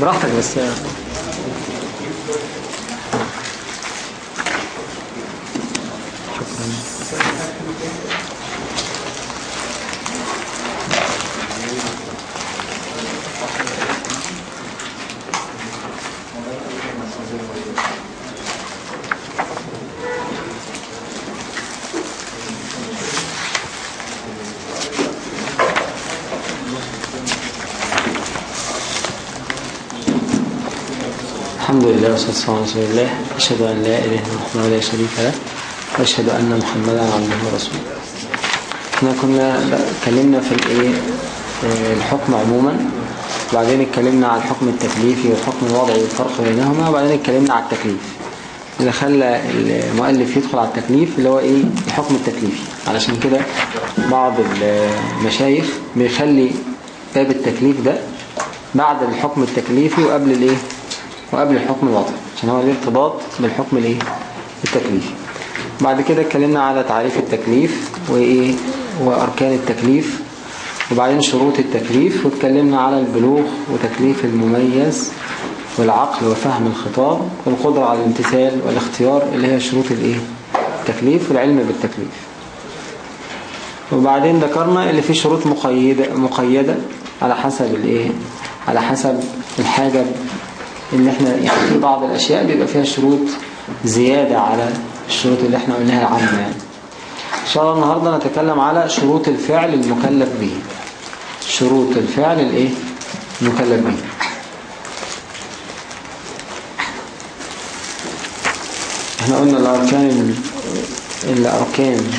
براحتك بس شكرا والصلاة والسلام على رسول الله أشهد أن لا إله إلا الله ولا شريك له وأشهد أن محمدا عبده ورسوله. إحنا كنا اتكلمنا في الإيه؟ آه، الحكم عموما وبعدين اتكلمنا على الحكم التكليفي والحكم الوضعي والفرق بينهما وبعدين اتكلمنا على التكليف. اللي خلى المؤلف يدخل على التكليف اللي هو إيه؟ الحكم التكليفي. علشان كده بعض المشايخ بيخلي باب التكليف ده بعد الحكم التكليفي وقبل الإيه؟ وقبل الحكم الوضعي عشان هو ليه ارتباط بالحكم الإيه؟ التكليفي بعد كده اتكلمنا على تعريف التكليف وإيه؟ وأركان التكليف وبعدين شروط التكليف واتكلمنا على البلوغ وتكليف المميز والعقل وفهم الخطاب والقدرة على الامتثال والاختيار اللي هي شروط الإيه؟ التكليف والعلم بالتكليف. وبعدين ذكرنا اللي فيه شروط مقيدة مقيدة على حسب الإيه؟ على حسب الحاجة اللي إحنا يعني في بعض الأشياء بيبقى فيها شروط زيادة على الشروط اللي إحنا قلناها العامة يعني. إن شاء الله النهاردة نتكلم على شروط الفعل المكلف به. شروط الفعل الإيه؟ المكلف به. إحنا قلنا الأركان الأركان.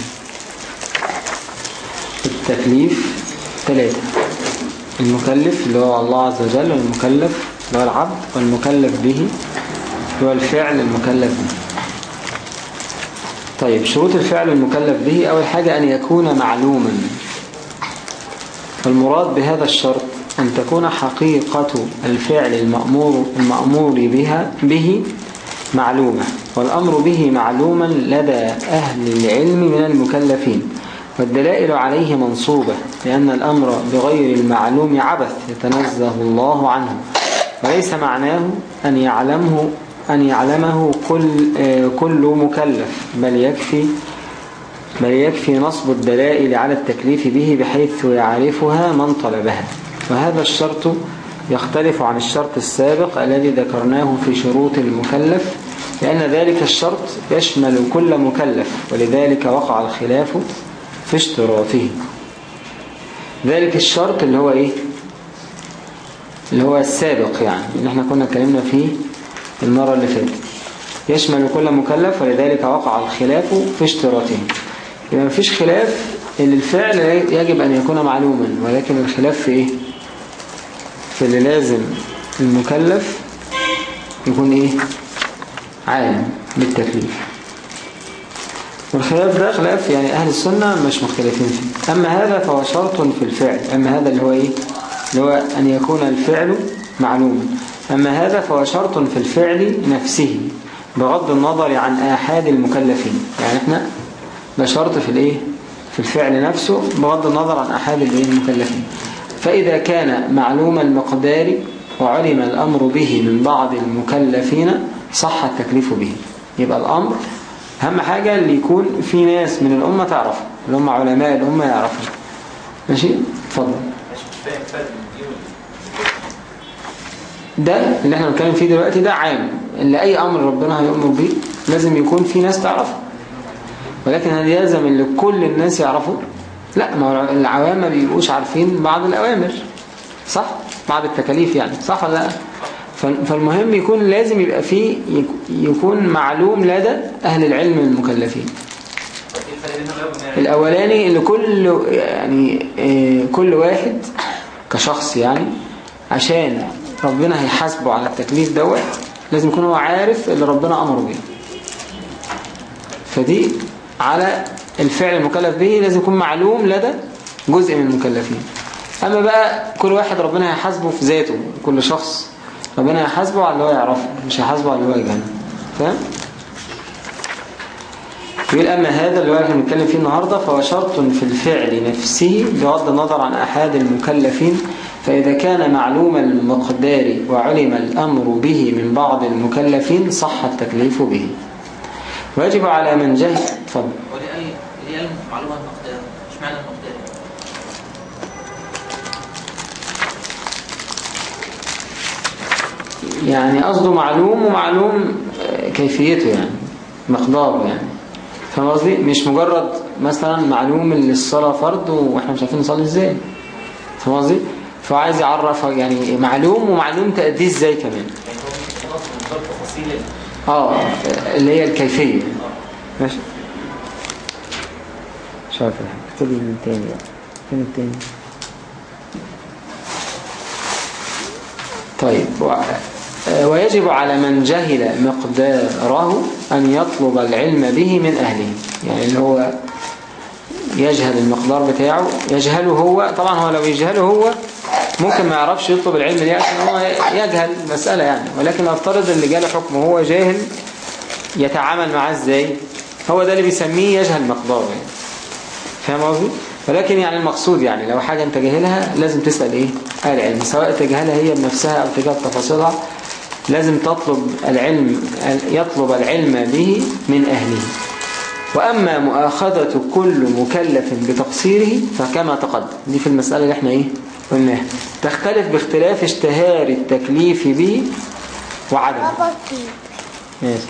التكليف ثلاثة المكلف اللي هو الله عز وجل والمكلف اللي هو العبد والمكلف به هو الفعل المكلف به. طيب شروط الفعل المكلف به أول حاجة أن يكون معلوما. والمراد بهذا الشرط أن تكون حقيقة الفعل المأمور, المأمور بها به معلومة. والأمر به معلوما لدى أهل العلم من المكلفين. والدلائل عليه منصوبة لأن الأمر بغير المعلوم عبث يتنزه الله عنه. وليس معناه أن يعلمه أن يعلمه كل, كل مكلف بل يكفي بل يكفي نصب الدلائل على التكليف به بحيث يعرفها من طلبها. وهذا الشرط يختلف عن الشرط السابق الذي ذكرناه في شروط المكلف لأن ذلك الشرط يشمل كل مكلف ولذلك وقع الخلاف في اشتراطه. ذلك الشرط اللي هو إيه؟ اللي هو السابق يعني اللي إحنا كنا اتكلمنا فيه المرة اللي فاتت. يشمل كل مكلف ولذلك وقع الخلاف في اشتراطه. يبقى مفيش خلاف ان الفعل يجب أن يكون معلوما ولكن الخلاف في إيه؟ في اللي لازم المكلف يكون إيه؟ عالم بالتكليف. والخلاف ده خلاف يعني أهل السنة مش مختلفين فيه. أما هذا فهو شرط في الفعل. أما هذا اللي هو إيه؟ اللي هو أن يكون الفعل معلوما أما هذا فهو شرط في الفعل نفسه بغض النظر عن آحاد المكلفين. يعني إحنا ده شرط في الإيه؟ في الفعل نفسه بغض النظر عن آحاد المكلفين. فإذا كان معلوم المقدار وعلم الأمر به من بعض المكلفين صح التكليف به. يبقى الأمر أهم حاجة اللي يكون في ناس من الأمة تعرفه هم علماء الأمة يعرفوا ماشي؟ اتفضل. ده اللي إحنا بنتكلم فيه دلوقتي ده عام. اللي أي أمر ربنا هيأمر به لازم يكون في ناس تعرفه. ولكن هل يلزم اللي كل الناس يعرفوا؟ لا ما العوام ما بيبقوش عارفين بعض الأوامر. صح؟ بعض التكاليف يعني. صح ولا لأ؟ فالمهم يكون لازم يبقى فيه يكون معلوم لدى أهل العلم المكلفين. الأولاني اللي كل يعني كل واحد كشخص يعني عشان ربنا هيحاسبه على التكليف دوت لازم يكون هو عارف اللي ربنا أمره به فدي على الفعل المكلف به لازم يكون معلوم لدى جزء من المكلفين. أما بقى كل واحد ربنا هيحاسبه في ذاته كل شخص ربنا يحاسبه على اللي هو يعرفه مش هيحاسبه على اللي هو يجهله. فاهم يقول أما هذا اللي إحنا بنتكلم فيه النهاردة فهو شرط في الفعل نفسه بغض النظر عن أحد المكلفين فإذا كان معلوم المقدار وعلم الأمر به من بعض المكلفين صح التكليف به. ويجب على من جهل تفضل. ولأي معلومة المقدار؟ مش معنى المقدار؟ يعني قصده معلوم ومعلوم كيفيته يعني مقداره يعني. فاهم قصدي؟ مش مجرد مثلا معلوم الصلاة فرض وإحنا مش عارفين نصلي إزاي. فاهم قصدي؟ فهو عايز يعني معلوم ومعلوم تأدية إزاي كمان. يعني آه اللي هي الكيفية. ماشي. مش عارف اكتب لي من تاني بقى فين التاني؟ طيب ويجب على من جهل مقداره أن يطلب العلم به من أهله. يعني اللي هو يجهل المقدار بتاعه. يجهله هو طبعا هو لو يجهله هو ممكن ما يعرفش يطلب العلم ليه عشان هو يجهل المسألة يعني. ولكن افترض اللي جاله حكمه هو جاهل يتعامل معاه إزاي؟ هو ده اللي بيسميه يجهل مقداره يعني. فاهم قصدي؟ ولكن يعني المقصود يعني لو حاجة أنت جاهلها لازم تسأل إيه؟ أهل العلم. سواء تجهلها هي بنفسها أو تجهل تفاصيلها لازم تطلب العلم يطلب العلم به من أهله. وأما مؤاخذة كل مكلف بتقصيره فكما تقدم. دي في المسألة اللي إحنا إيه قلناها. تختلف باختلاف اشتهار التكليف به وعدم ماشي.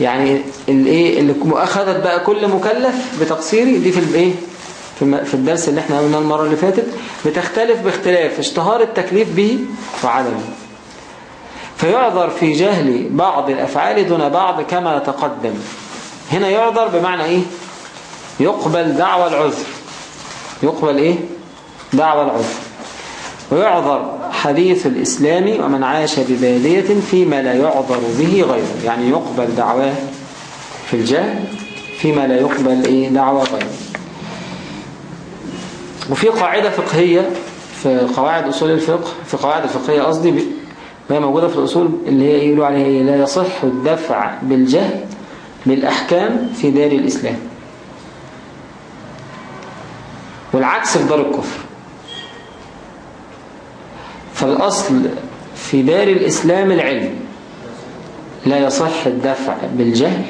يعني الايه اللي مؤاخذة بقى كل مكلف بتقصيره دي في الايه في الدرس اللي إحنا قلناه المرة اللي فاتت. بتختلف باختلاف اشتهار التكليف به وعدمه. فيعذر في جهل بعض الأفعال دون بعض كما تقدم. هنا يعذر بمعنى إيه؟ يقبل دعوى العذر. يقبل إيه؟ دعوى العذر. ويعذر حديث الإسلام ومن عاش ببادية فيما لا يعذر به غيره. يعني يقبل دعواه في الجهل فيما لا يقبل إيه؟ دعوى غيره. وفي قاعدة فقهية في قواعد أصول الفقه في قواعد الفقهية قصدي وهي موجودة في الأصول اللي هي يقولوا عليها إيه؟ لا يصح الدفع بالجهل بالأحكام في دار الإسلام. والعكس في دار الكفر. فالأصل في دار الإسلام العلم لا يصح الدفع بالجهل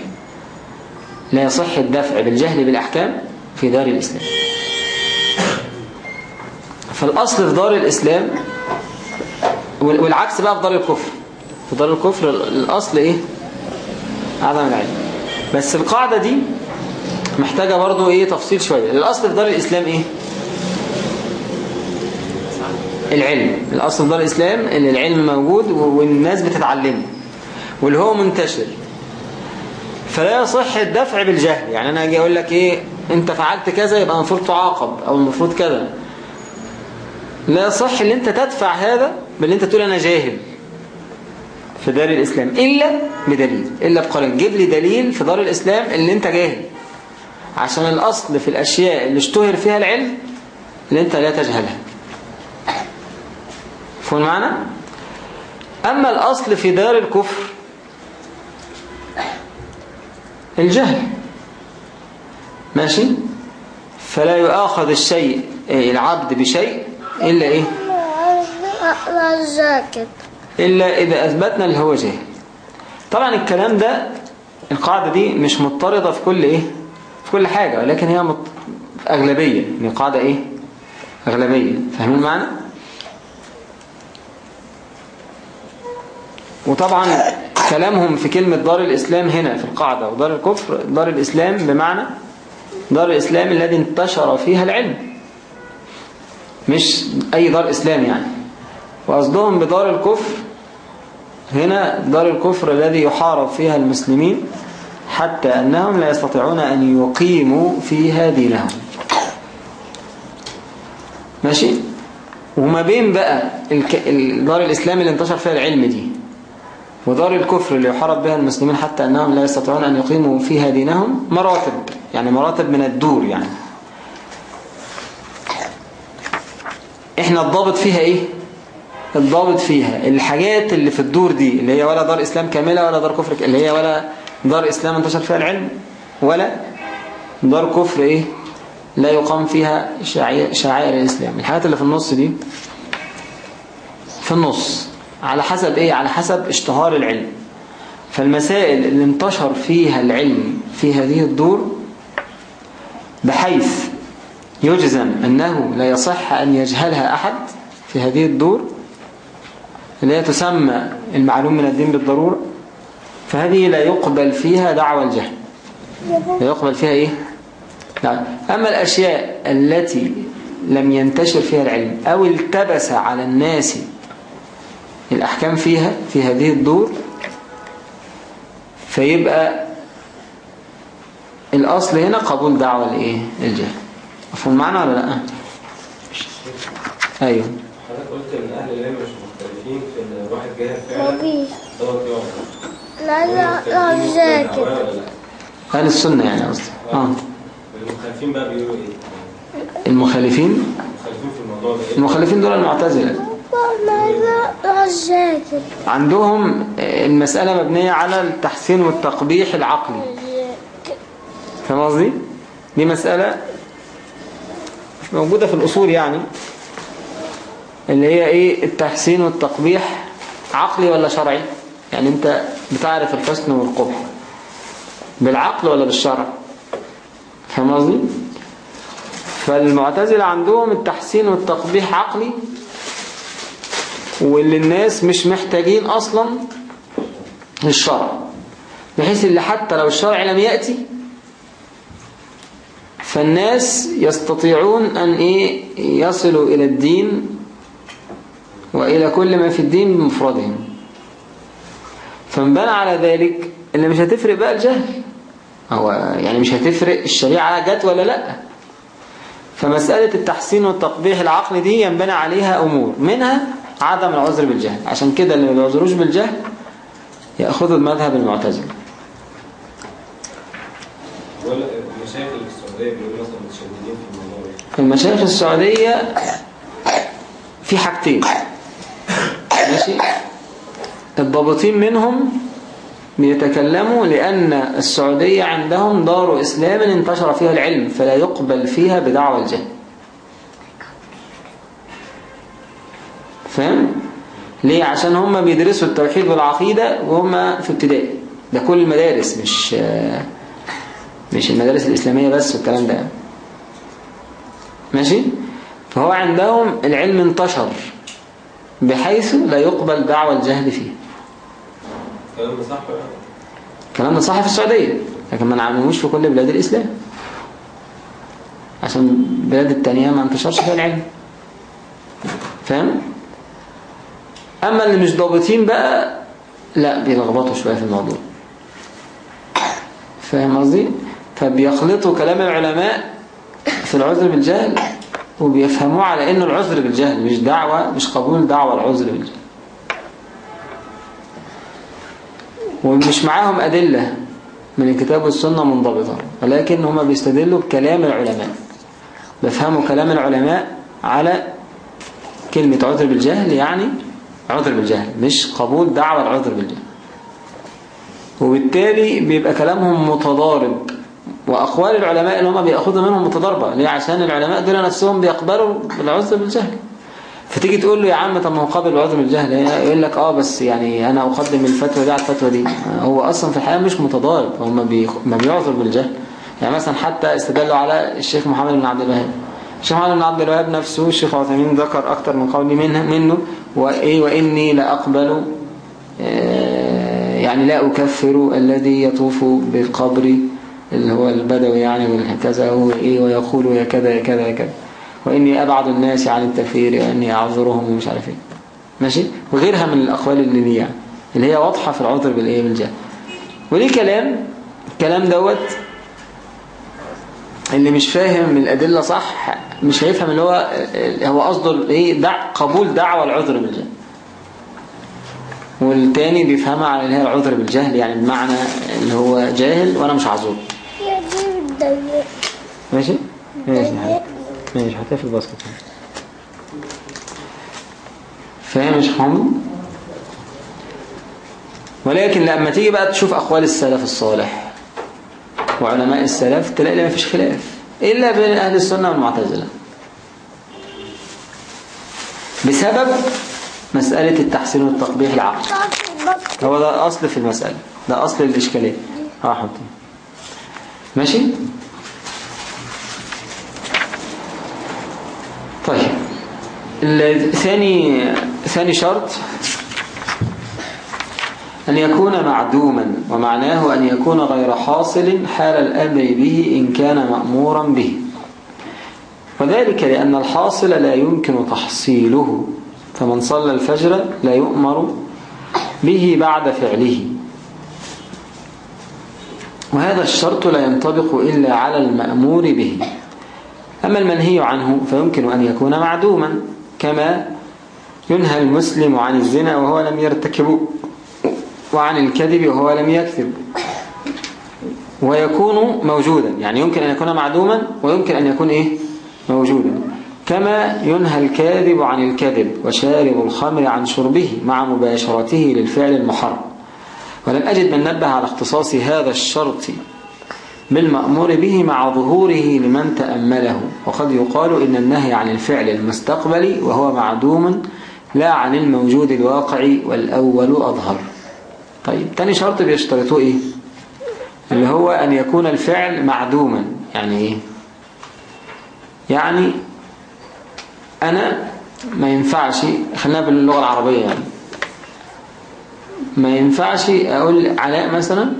لا يصح الدفع بالجهل بالأحكام في دار الإسلام. فالأصل في دار الإسلام والعكس بقى في دار الكفر. في دار الكفر الأصل إيه؟ عدم العلم. بس القاعدة دي محتاجة برضو إيه تفصيل شوية. الأصل في دار الإسلام إيه؟ العلم. الأصل في دار الإسلام إن العلم موجود والناس بتتعلمه واللي هو منتشر. فلا يصح الدفع بالجهل. يعني أنا أجي أقول لك إيه؟ أنت فعلت كذا يبقى المفروض تعاقب أو المفروض كذا. لا يصح إن أنت تدفع هذا بان أنت تقول أنا جاهل. في دار الاسلام الا بدليل الا بقرين جيب لي دليل في دار الاسلام ان انت جاهل عشان الاصل في الاشياء اللي اشتهر فيها العلم اللي انت لا تجهلها فهم معنا اما الاصل في دار الكفر الجهل ماشي فلا يؤاخذ الشيء العبد بشيء إلا إيه إلا إذا أثبتنا اللي هو جاهل طبعا الكلام ده القاعدة دي مش مضطردة في كل إيه؟ في كل حاجة ولكن هي مط... أغلبية. يعني قاعدة إيه؟ أغلبية. فاهمين المعنى؟ وطبعا كلامهم في كلمة دار الإسلام هنا في القاعدة ودار الكفر دار الإسلام بمعنى دار الإسلام الذي انتشر فيها العلم. مش أي دار إسلام يعني. وقصدهم بدار الكفر هنا دار الكفر الذي يحارب فيها المسلمين حتى أنهم لا يستطيعون أن يقيموا فيها دينهم ماشي؟ وما بين بقى دار الإسلام اللي انتشر فيها العلم دي ودار الكفر اللي يحارب بها المسلمين حتى أنهم لا يستطيعون أن يقيموا فيها دينهم مراتب يعني مراتب من الدور يعني. إحنا الضابط فيها إيه؟ الضابط فيها. الحاجات اللي في الدور دي اللي هي ولا دار إسلام كاملة ولا دار كفر اللي هي ولا دار إسلام انتشر فيها العلم ولا دار كفر إيه؟ لا يقام فيها شعائر الإسلام. الحاجات اللي في النص دي في النص على حسب إيه؟ على حسب اشتهار العلم. فالمسائل اللي انتشر فيها العلم في هذه الدور بحيث يجزم أنه لا يصح أن يجهلها أحد في هذه الدور اللي هي تسمى المعلوم من الدين بالضرورة فهذه لا يقبل فيها دعوى الجهل لا يقبل فيها إيه؟ نعم. أما الأشياء التي لم ينتشر فيها العلم أو التبس على الناس الأحكام فيها في هذه الدور فيبقى الأصل هنا قبول دعوة الإيه؟ الجهل مفهوم معنى ولا لأ أيوه حضرتك قلت إن أهل العلم مش مختلفين في الواحد جاهل فعلا دوت يقعد لا لا لا ذاكر. أهل السنة يعني قصدي. آه. المخالفين بقى بيقولوا إيه؟ المخالفين؟ المخالفين في الموضوع ده إيه؟ المخالفين دول ذاكر. عندهم المسألة مبنية على التحسين والتقبيح العقلي. فاهم قصدي؟ دي مسألة مش موجودة في الأصول يعني. اللي هي إيه؟ التحسين والتقبيح عقلي ولا شرعي؟ يعني أنت بتعرف الحسن والقبح. بالعقل ولا بالشرع؟ فاهم قصدي؟ فالمعتزلة عندهم التحسين والتقبيح عقلي واللي الناس مش محتاجين أصلا للشرع. بحيث اللي حتى لو الشرع لم يأتي فالناس يستطيعون أن إيه؟ يصلوا إلى الدين وإلى كل ما في الدين بمفردهم فانبنى على ذلك اللي مش هتفرق بقى الجهل. هو يعني مش هتفرق الشريعة جت ولا لأ. فمسألة التحسين والتقبيح العقلي دي ينبنى عليها أمور منها عدم العذر بالجهل. عشان كده اللي ما بيعذروش بالجهل يأخذوا المذهب في المشايخ السعودية في حاجتين. ماشي الضابطين منهم بيتكلموا لأن السعودية عندهم دار إسلام انتشر فيها العلم فلا يقبل فيها بدعوى الجهل فاهم؟ ليه؟ عشان هم بيدرسوا التوحيد والعقيدة وهم في ابتدائي ده كل المدارس مش مش المدارس الإسلامية بس والكلام ده ماشي؟ فهو عندهم العلم انتشر بحيث لا يقبل دعوى الجهل فيه الكلام ده صح؟ الكلام ده صح في السعودية لكن ما نعملوش في كل بلاد الإسلام عشان البلاد التانية ما انتشرش فيها العلم فاهم؟ أما اللي مش ضابطين بقى لا بيلخبطوا شوية في الموضوع فاهم قصدي؟ فبيخلطوا كلام العلماء في العذر بالجهل وبيفهموه على إنه العذر بالجهل مش دعوة مش قبول دعوة العذر بالجهل. ومش معاهم أدلة من الكتاب والسنة منضبطة ولكن هما بيستدلوا بكلام العلماء. بيفهموا كلام العلماء على كلمة عذر بالجهل يعني عذر بالجهل مش قبول دعوة العذر بالجهل. وبالتالي بيبقى كلامهم متضارب. وأقوال العلماء اللي هم بيأخذوا منهم متضاربة ليه؟ عشان العلماء دول نفسهم بيقبلوا بالعذر بالجهل. فتيجي تقول له يا عم طب ما هو قابل العذر بالجهل. يقول لك آه بس يعني أنا أقدم الفتوى دي على الفتوى دي. هو أصلا في الحقيقة مش متضارب. هو ما. ما بيعذر بالجهل. يعني مثلا حتى استدلوا على الشيخ محمد بن عبد الوهاب. الشيخ محمد بن عبد الوهاب نفسه الشيخ عثيمين ذكر أكتر من قول منه منه. وإيه؟ وإني لأقبل آه يعني لا أكفر الذي يطوف بالقبر اللي هو البدوي يعني وكذا وايه ويقول يا كذا يا كذا يا كذا. وإني أبعد الناس عن التكفير وإني أعذرهم ومش عارف إيه. ماشي؟ وغيرها من الأقوال اللي دي يعني اللي هي واضحة في العذر بالإيه بالجهل. وليه كلام؟ الكلام دوت اللي مش فاهم الأدلة صح مش هيفهم اللي هو هو قصده إيه؟ دع قبول دعوة العذر بالجهل. والتاني بيفهمها على اللي هي العذر بالجهل يعني بمعنى اللي هو جاهل وأنا مش عذور. ماشي؟ ماشي. ماشي هتلاقي في الباسكت. فاهم يا شيخ محمد ولكن لما تيجي بقى تشوف أقوال السلف الصالح وعلماء السلف تلاقي ما فيش خلاف إلا بين أهل السنة والمعتزلة. بسبب مسألة التحسين والتقبيح العقل هو ده أصل في المسألة ده أصل الإشكالية. آه حطي ماشي؟ طيب. الثاني ثاني شرط. أن يكون معدوما ومعناه أن يكون غير حاصل حال الأمر به إن كان مأمورا به. وذلك لأن الحاصل لا يمكن تحصيله فمن صلى الفجر لا يؤمر به بعد فعله. وهذا الشرط لا ينطبق إلا على المأمور به. أما المنهي عنه فيمكن أن يكون معدوما كما ينهى المسلم عن الزنا وهو لم يرتكبه وعن الكذب وهو لم يكذب. ويكون موجودا يعني يمكن أن يكون معدوما ويمكن أن يكون إيه؟ موجودا. كما ينهى الكاذب عن الكذب وشارب الخمر عن شربه مع مباشرته للفعل المحرم. ولم أجد من نبه على اختصاص هذا الشرط بالمأمور به مع ظهوره لمن تأمله. وقد يقال إن النهي عن الفعل المستقبلي وهو معدوم لا عن الموجود الواقعي والأول أظهر. طيب تاني شرط بيشترطوه إيه؟ اللي هو أن يكون الفعل معدوما. يعني إيه؟ يعني أنا ما ينفعش خلينا باللغة العربية يعني. ما ينفعش أقول علاء مثلا؟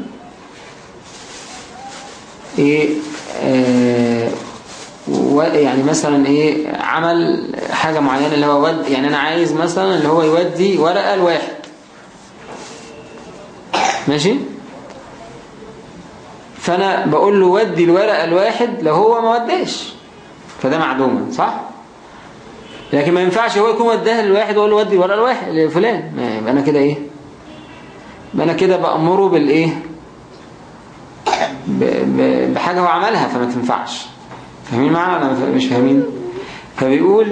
إيه آه يعني مثلا إيه عمل حاجة معينة اللي هو ود يعني أنا عايز مثلا اللي هو يودي ورقة لواحد. ماشي؟ فأنا بقول له ودي الورقة لواحد لو هو ما وداش. فده معدوما صح؟ لكن ما ينفعش هو يكون وداها لواحد ويقول له ودي الورقة لواحد لفلان. أنا كده إيه؟ يبقى أنا كده بأمره بالإيه؟ بحاجة هو عملها فما تنفعش. فاهمين معنا ولا مش فاهمين؟ فبيقول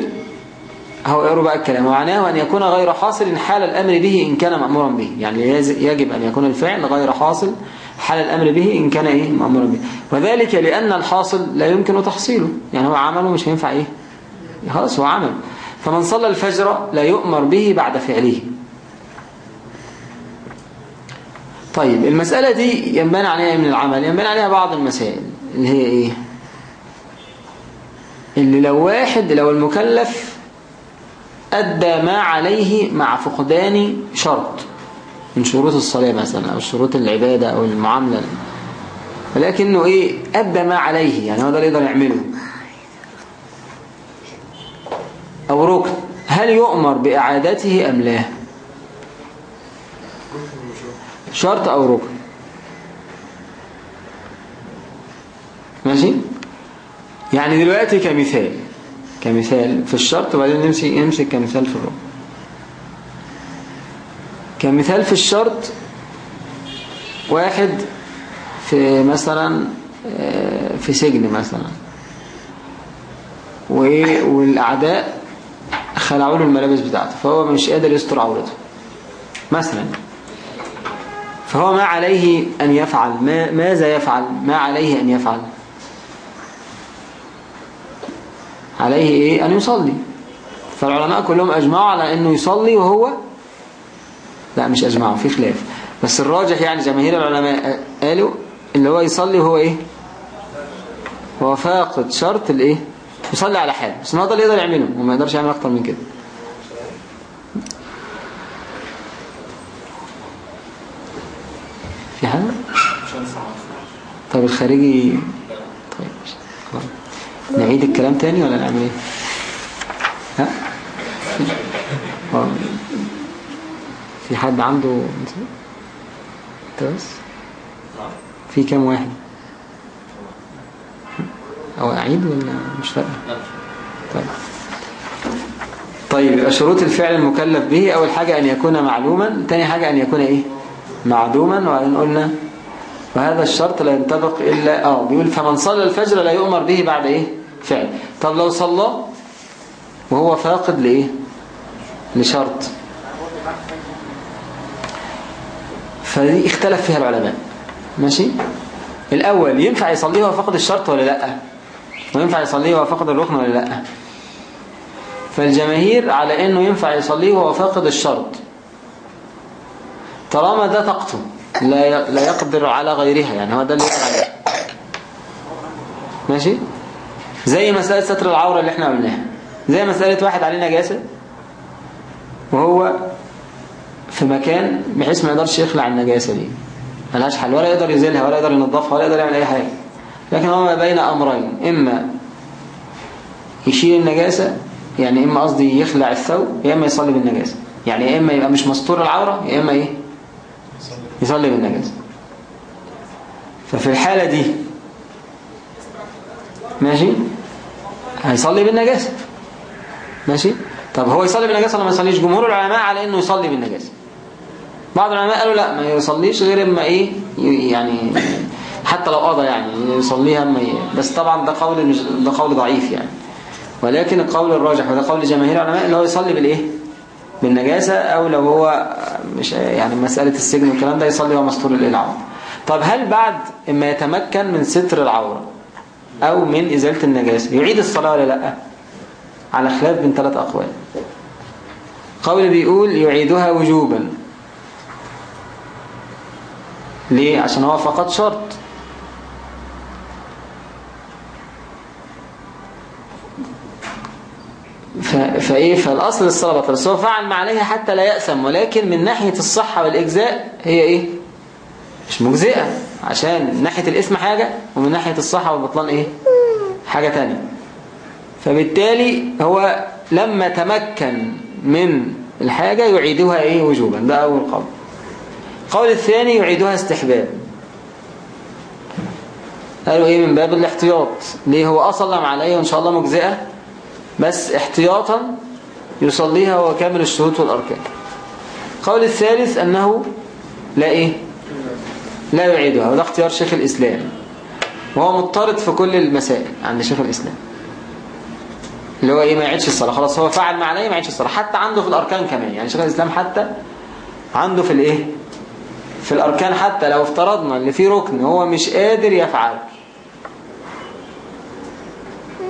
هو يقروا بقى الكلام ومعناه أن يكون غير حاصل حال الأمر به إن كان مأمورا به. يعني يجب أن يكون الفعل غير حاصل حال الأمر به إن كان إيه؟ مأمورا به. وذلك لأن الحاصل لا يمكن تحصيله. يعني هو عمله مش هينفع إيه؟ خلاص هو عمل. فمن صلى الفجر لا يؤمر به بعد فعله. طيب المسألة دي ينبني عليها من العمل ينبني عليها بعض المسائل. اللي هي إيه؟ اللي لو واحد لو المكلف أدى ما عليه مع فقدان شرط من شروط الصلاة مثلا أو شروط العبادة أو المعاملة. ولكنه إيه؟ أدى ما عليه يعني هو ده اللي يقدر يعمله. أو ركن. هل يؤمر بإعادته أم لا؟ شرط أو ركن؟ ماشي؟ يعني دلوقتي كمثال كمثال في الشرط وبعدين نمسك نمسك كمثال في الركن. كمثال في الشرط واحد في مثلا في سجن مثلا. والأعداء خلعوا له الملابس بتاعته فهو مش قادر يستر عورته. مثلا. فهو ما عليه أن يفعل ما ماذا يفعل؟ ما عليه أن يفعل. عليه إيه؟ أن يصلي. فالعلماء كلهم أجمعوا على أنه يصلي وهو لا مش أجمعوا في خلاف. بس الراجح يعني جماهير العلماء قالوا اللي هو يصلي وهو إيه؟ هو فاقد شرط الإيه؟ يصلي على حاله بس ما ده اللي يقدر يعمله وما يقدرش يعمل أكتر من كده. في حاجة؟ طب الخارجي طيب نعيد الكلام تاني ولا نعمل إيه؟ ها؟ في حد عنده انت بس. في كام واحد؟ أو أعيد ولا مش فارقة؟ طيب. طيب شروط الفعل المكلف به أول حاجة أن يكون معلوما تاني حاجة أن يكون إيه؟ معدوما وبعدين قلنا وهذا الشرط لا ينطبق إلا آه بيقول فمن صلى الفجر لا يؤمر به بعد إيه؟ فعل. طب لو صلى وهو فاقد لإيه؟ لشرط. فدي اختلف فيها العلماء. ماشي؟ الأول ينفع يصليه وهو فقد الشرط ولا لأ؟ وينفع يصليه وهو فقد الركن ولا لأ؟ فالجماهير على أنه ينفع يصليه وهو فاقد الشرط. طالما ده طاقته لا لا يقدر على غيرها يعني هو ده اللي يقدر عليه. ماشي؟ زي مسألة ستر العورة اللي إحنا قلناها. زي مسألة واحد عليه نجاسة وهو في مكان بحيث ما يقدرش يخلع النجاسة دي. ملهاش حل ولا يقدر يزيلها ولا يقدر ينظفها ولا يقدر يعمل أي حاجة. لكن هو ما بين أمرين إما يشيل النجاسة يعني إما قصدي يخلع الثوب يا إما يصلي بالنجاسة. يعني يا إما يبقى مش مستور العورة يا إما إيه؟ يصلي بالنجاسة ففي الحالة دي ماشي؟ هيصلي بالنجاسة ماشي؟ طب هو يصلي بالنجاسة ولا ما يصليش؟ جمهور العلماء على إنه يصلي بالنجاسة بعض العلماء قالوا لا ما يصليش غير إما إيه يعني حتى لو قضى يعني يصليها أما ي... بس طبعا ده قول ده قول ضعيف يعني. ولكن القول الراجح وده قول جماهير العلماء اللي هو يصلي بالإيه؟ بالنجاسة أو لو هو مش يعني مسألة السجن والكلام ده يصلي وهو مستور العورة. طب هل بعد اما يتمكن من ستر العورة أو من إزالة النجاسة يعيد الصلاة ولا لأ؟ على خلاف بين ثلاث أقوال. قول بيقول يعيدها وجوبا. ليه؟ عشان هو فقط شرط. فإيه؟ فالأصل الصلاه بطل بس هو فعل ما عليها حتى لا يأثم ولكن من ناحية الصحة والإجزاء هي إيه؟ مش مجزئة عشان من ناحية الاسم حاجة ومن ناحية الصحة والبطلان إيه؟ حاجة تانية. فبالتالي هو لما تمكن من الحاجة يعيدها إيه؟ وجوبا. ده أول قول. القول الثاني يعيدها استحباب. قالوا إيه؟ من باب الاحتياط. ليه؟ هو أصلا عليه وإن شاء الله مجزئة. بس احتياطا يصليها وهو كامل الشروط والأركان. القول الثالث أنه لا إيه؟ لا يعيدها وده اختيار شيخ الإسلام. وهو مضطرد في كل المسائل عند شيخ الإسلام. اللي هو إيه؟ ما يعيدش الصلاة. خلاص هو فعل ما عليه ما يعيدش الصلاة. حتى عنده في الأركان كمان. يعني شيخ الإسلام حتى عنده في الإيه؟ في الأركان حتى لو افترضنا اللي فيه ركن هو مش قادر يفعله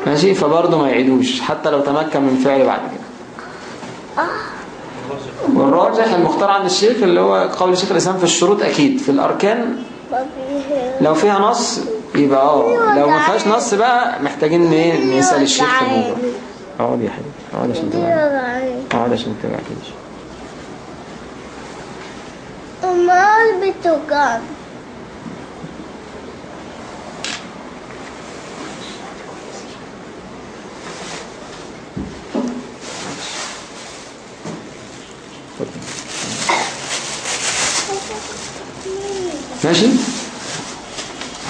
ماشي؟ فبرضه ما يعيدوش حتى لو تمكن من فعله بعد كده. والراجح المختار عند الشيخ اللي هو قول شيخ الإسلام في الشروط أكيد في الأركان لو فيها نص يبقى آه لو ما فيهاش نص بقى محتاجين إيه؟ نسأل الشيخ في الموضوع. اقعد يا حبيبي اقعد عشان تبقى اقعد عشان تبقى كده أما قلبي ماشي؟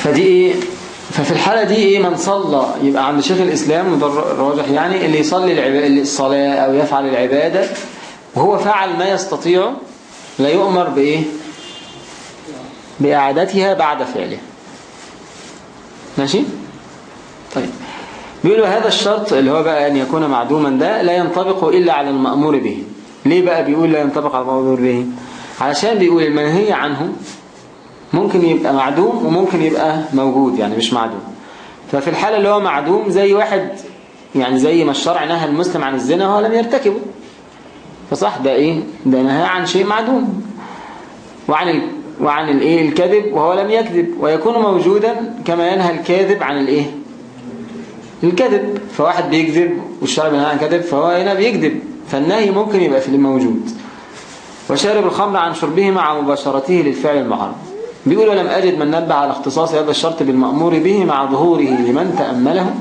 فدي إيه؟ ففي الحالة دي إيه؟ من صلى يبقى عند شيخ الإسلام وده الراجح يعني اللي يصلي العب- الصلاة أو يفعل العبادة وهو فعل ما يستطيع لا يؤمر بإيه؟ بإعادتها بعد فعله. ماشي؟ طيب. بيقولوا هذا الشرط اللي هو بقى أن يكون معدوما ده لا ينطبق إلا على المأمور به. ليه بقى بيقول لا ينطبق على المأمور به؟ علشان بيقول المنهي عنه ممكن يبقى معدوم وممكن يبقى موجود يعني مش معدوم. ففي الحالة اللي هو معدوم زي واحد يعني زي ما الشرع نهى المسلم عن الزنا وهو لم يرتكبه. فصح ده إيه؟ ده نهى عن شيء معدوم. وعن ال... وعن الايه الكذب وهو لم يكذب. ويكون موجودا كما ينهى الكاذب عن الإيه؟ الكذب. فواحد بيكذب والشرع بينهى عن كذب فهو هنا بيكذب. فالنهي ممكن يبقى في الموجود. وشارب الخمر عن شربه مع مباشرته للفعل المحرم. بيقول ولم أجد من نبه على اختصاص هذا الشرط بالمأمور به مع ظهوره لمن تأمله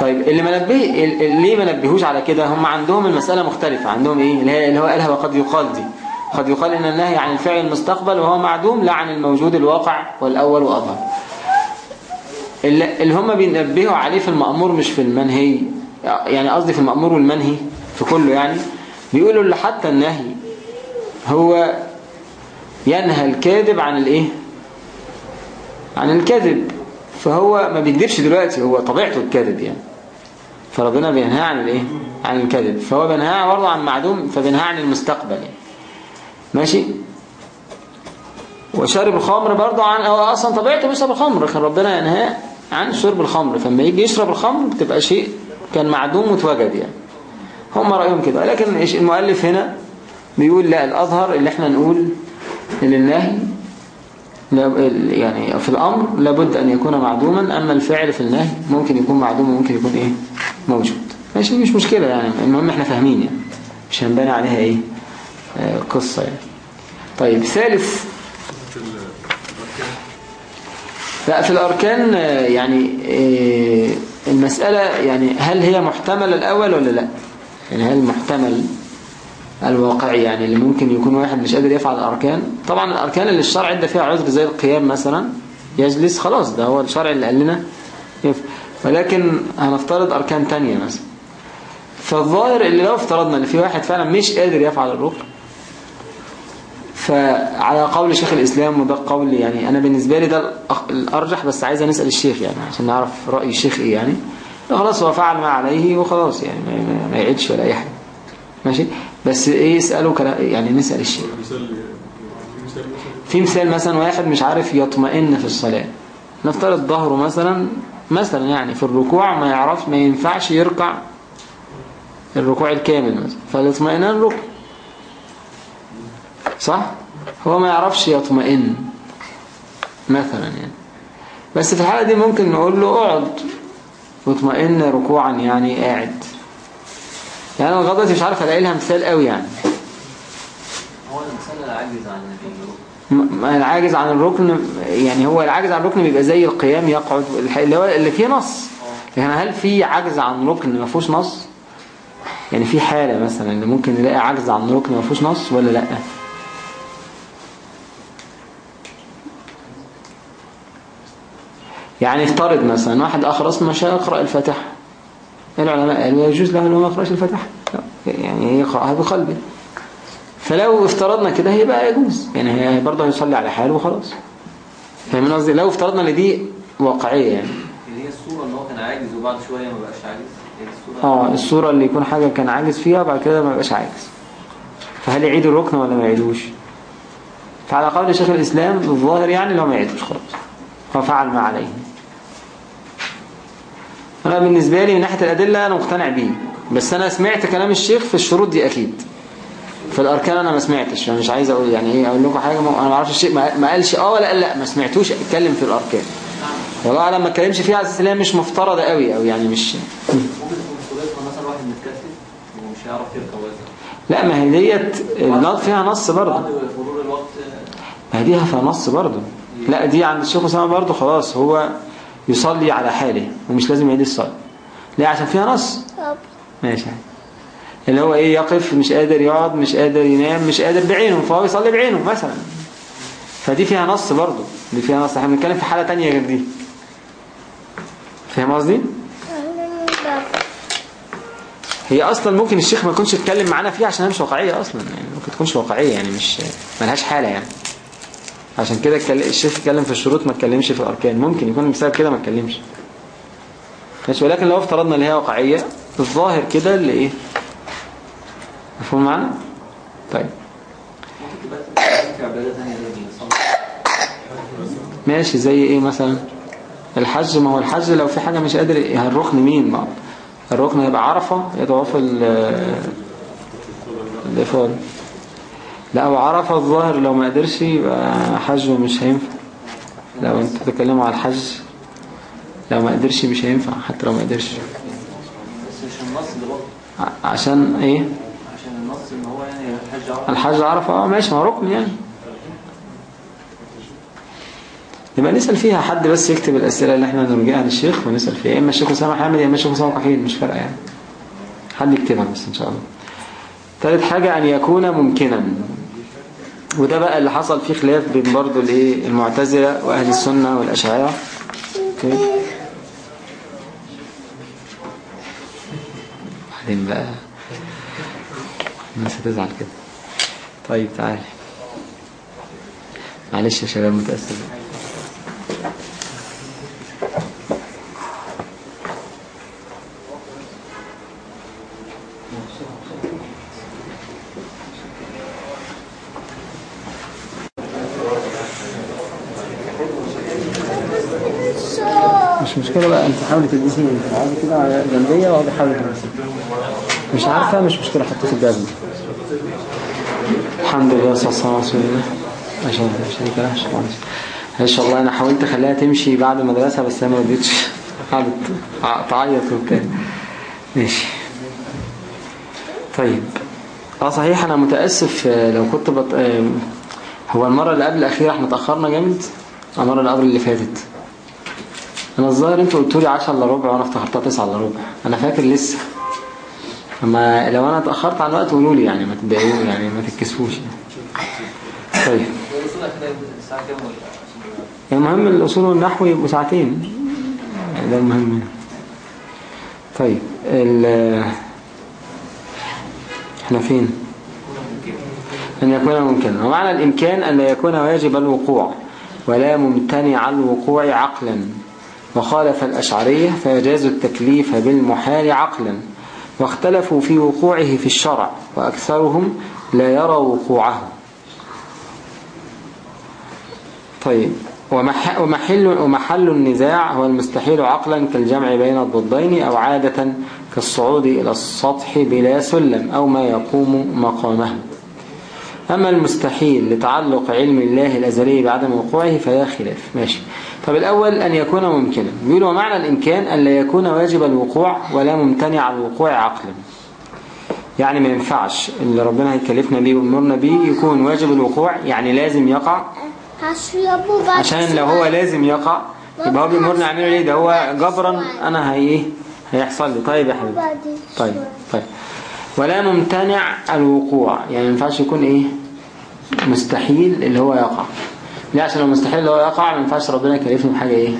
طيب اللي ما نبه ال- ليه ما نبهوش على كده؟ هم عندهم المسألة مختلفة عندهم إيه؟ اللي هو قالها وقد يقال دي. قد يقال إن النهي عن الفعل المستقبل وهو معدوم لا عن الموجود الواقع والأول وأظهر. اللي هم بينبهوا عليه في المأمور مش في المنهي. يعني قصدي في المأمور والمنهي في كله يعني. بيقولوا اللي حتى النهي هو ينهى الكاذب عن الإيه؟ عن الكذب فهو ما بيكذبش دلوقتي هو طبيعته الكذب يعني. فربنا بينهى عن الإيه؟ عن الكذب فهو بينهى برضه عن معدوم فبينهى عن المستقبل يعني. ماشي؟ وشارب الخمر برضه عن هو أصلا طبيعته بيشرب الخمر. كان ربنا ينهاه عن شرب الخمر. فلما يجي يشرب الخمر بتبقى شيء كان معدوم وتوجد يعني. هم رأيهم كده. لكن المؤلف هنا بيقول لا الأظهر اللي إحنا نقول لا- يعني في الأمر لابد أن يكون معدوما أما الفعل في النهي ممكن يكون معدوم وممكن يكون إيه؟ موجود. ماشي مش مشكلة يعني المهم إحنا فاهمين يعني مش هنبني عليها إيه؟ آه قصة يعني. طيب ثالث. لا في الأركان آه، يعني آه، المسألة يعني هل هي محتملة الأول ولا لا؟ يعني هل محتمل الواقعي يعني اللي ممكن يكون واحد مش قادر يفعل الأركان. طبعا الأركان اللي الشرع ادى فيها عذر زي القيام مثلا يجلس خلاص ده هو الشرع اللي قال لنا ولكن هنفترض أركان تانية مثلا. فالظاهر اللي لو افترضنا إن في واحد فعلا مش قادر يفعل الركن فعلى قول شيخ الإسلام وده قول يعني أنا بالنسبة لي ده الأرجح بس عايز نسأل الشيخ يعني عشان نعرف رأي الشيخ إيه يعني. خلاص هو فعل ما عليه وخلاص يعني ما يعيدش ولا أي حاجة. ماشي؟ بس إيه يسأله كلا يعني نسأل مثال في مثال مثلا؟ واحد مش عارف يطمئن في الصلاة. نفترض ظهره مثلا مثلا يعني في الركوع ما يعرفش ما ينفعش يركع الركوع الكامل مثلا. فالاطمئنان ركن. صح؟ هو ما يعرفش يطمئن مثلا يعني. بس في الحالة دي ممكن نقول له اقعد. واطمئن ركوعا يعني قاعد. يعني أنا لغاية دلوقتي مش عارف الاقي لها مثال قوي يعني. هو المسألة عاجز عن العاجز عن الركن يعني هو العاجز عن الركن بيبقى زي القيام يقعد اللي هو اللي فيه نص. لكن هل في عجز عن ركن ما فيهوش نص؟ يعني في حالة مثلا اللي ممكن نلاقي عجز عن ركن ما فيهوش نص ولا لأ؟ يعني افترض مثلا واحد أخرس مش هيقرأ الفاتحة. العلماء قالوا يجوز له أنه ما يقرأش الفاتحة لا، يعني يقرأها بقلبه فلو افترضنا كده هيبقى يجوز. يعني هي برضه هيصلي على حاله وخلاص. فاهمين قصدي؟ لو افترضنا إن دي واقعية يعني. اللي هي الصورة إن هو كان عاجز وبعد شوية ما بقاش عاجز؟ هي الصورة؟ آه الصورة اللي يكون حاجة كان عاجز فيها بعد كده ما يبقاش عاجز. فهل يعيد الركن ولا ما يعيدوش؟ فعلى قول شيخ الإسلام الظاهر يعني لو ما يعيدوش خلاص. هو فعل ما عليه. أنا بالنسبة لي من ناحية الأدلة أنا مقتنع بيه بس أنا سمعت كلام الشيخ في الشروط دي أكيد. في الأركان أنا ما سمعتش أنا مش عايز أقول يعني إيه أقول لكم حاجة أنا ما أعرفش الشيء ما قالش أه ولا لأ ما سمعتوش أتكلم في الأركان. والله أعلم ما اتكلمش فيها على أساس هي مش مفترضة قوي أو يعني مش ممكن تكون مثلا واحد متكتف ومش هيعرف يركب لا ما هي ديت فيها نص برضه. ما هي دي فيها نص برضه. لا دي عند الشيخ أسامة برضه خلاص هو يصلي على حاله ومش لازم يعيد الصلاة. ليه عشان فيها نص؟ ماشي. اللي هو إيه يقف مش قادر يقعد مش قادر ينام مش قادر بعينه فهو يصلي بعينه مثلا. فدي فيها نص برضه. دي فيها نص. إحنا بنتكلم في حالة تانية غير دي. فاهم قصدي؟ هي أصلا ممكن الشيخ ما يكونش اتكلم معانا فيها عشان هي مش واقعية أصلا يعني ممكن تكونش واقعية يعني مش ملهاش حالة يعني. عشان كده الشيخ اتكلم في الشروط ما اتكلمش في الأركان. ممكن يكون بسبب كده ما اتكلمش. ماشي ولكن لو افترضنا إن هي واقعية الظاهر كده اللي إيه؟ مفهوم معنا طيب. ماشي زي إيه مثلا؟ الحج ما هو الحج لو في حاجة مش قادر إيه، الركن مين ما الركن هيبقى عرفة يطواف ال- الإفاضة لا هو عرفة الظاهر لو ما قدرش يبقى حجه مش هينفع. لو أنتوا بتتكلموا على الحج لو ما قدرش مش هينفع حتى لو ما قدرش. عشان إيه؟ عشان النص هو يعني الحج عرفة الحج آه ماشي ما ركن يعني. يبقى نسأل فيها حد بس يكتب الأسئلة اللي إحنا نرجعها للشيخ ونسأل فيها. يا إما الشيخ أسامة حامد يا إما الشيخ أسامة وحيد مش فارقة يعني. حد يكتبها بس إن شاء الله. ثالث حاجة أن يكون ممكنا. وده بقى اللي حصل فيه خلاف بين برضه الايه المعتزلة وأهل السنة والأشاعرة أوكي. بعدين بقى الناس هتزعل كده. طيب تعالى. معلش يا شباب متأسف. مشكلة بقى انت حاولي تلبسي اقعدي كده على جنبية واقعدي حاولي تلبسي مش عارفة مش مشكلة حطي في الجزمة. الحمد لله رسول الله شاء الله شريك له شكرا ما شاء الله أنا حاولت أخليها تمشي بعد المدرسة بس هي ما رضيتش. قعدت تعيط وبتاع. ماشي. طيب. آه صحيح أنا متأسف آه، لو كنت بط... آه، هو المرة اللي قبل الأخيرة إحنا اتأخرنا جامد؟ المرة اللي قبل اللي فاتت. أنا الظاهر أنتوا قلتوا لي 10 إلا ربع وأنا افتكرتها 9 إلا ربع. أنا فاكر لسه. أما لو أنا اتأخرت عن الوقت قولوا لي يعني ما تتضايقوا يعني ما تتكسفوش يعني. طيب. المهم الأصول والنحو يبقوا ساعتين. يعني ده المهم هنا. طيب ال إحنا فين؟ أن يكون ممكنا ومعنى الإمكان أن لا يكون واجب الوقوع ولا ممتنع الوقوع عقلا. وخالف الأشعرية فيجاز التكليف بالمحال عقلا. واختلفوا في وقوعه في الشرع وأكثرهم لا يرى وقوعه. طيب ومح ومحل, ومحل النزاع هو المستحيل عقلا كالجمع بين الضدين أو عادة كالصعود إلى السطح بلا سلم أو ما يقوم مقامه. أما المستحيل لتعلق علم الله الأزلي بعدم وقوعه فلا خلاف. ماشي. طب الأول أن يكون ممكنا. بيقول ومعنى الإمكان أن لا يكون واجب الوقوع ولا ممتنع الوقوع عقلا. يعني ما ينفعش. اللي ربنا هيكلفنا بيه ويمرنا بيه يكون واجب الوقوع. يعني لازم يقع. عشان لو هو لازم يقع يبقى هو بيمرنا يعمله ليه ده هو جبرا. أنا هي إيه؟ هيحصل لي. طيب يا حبيبي. طيب طيب. ولا ممتنع الوقوع. يعني ما ينفعش يكون إيه؟ مستحيل اللي هو يقع. ليه عشان لو اللي هو يقع ما ينفعش ربنا يكلفني بحاجة إيه؟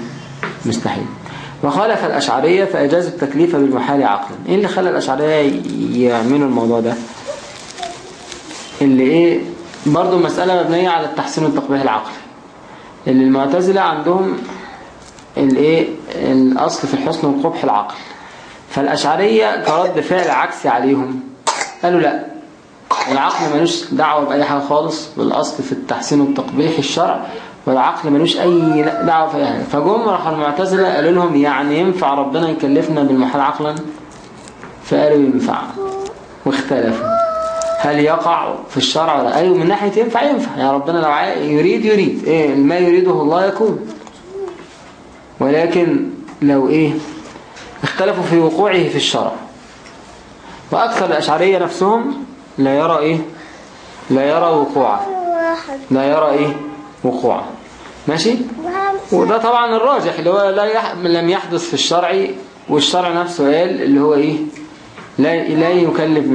مستحيل. وخالف الأشعرية فأجاز التكليف بالمحال عقلا. إيه اللي خلى الأشعرية يعملوا الموضوع ده؟ اللي إيه؟ برضو مسألة مبنية على التحسين والتقبيح العقلي. اللي المعتزلة عندهم الايه الأصل في الحسن والقبح العقل. فالأشعرية كرد فعل عكسي عليهم. قالوا لا العقل ملوش دعوة بأي حاجة خالص والأصل في التحسين والتقبيح الشرع والعقل ملوش أي دعوة في أي حاجة. فجم راحوا المعتزلة قالوا لهم يعني ينفع ربنا يكلفنا بالمحال عقلا؟ فقالوا ينفع واختلفوا. هل يقع في الشرع ولا؟ أيوه من ناحية ينفع ينفع. يعني ربنا لو يريد يريد. إيه؟ ما يريده الله يكون. ولكن لو إيه؟ اختلفوا في وقوعه في الشرع. وأكثر الأشعرية نفسهم لا يرى إيه؟ لا يرى وقوعه. لا يرى إيه؟ وقوعه. ماشي؟ وده طبعا الراجح اللي هو لا يح... لم يحدث في الشرع والشرع نفسه قال اللي هو إيه؟ لا لا يكلف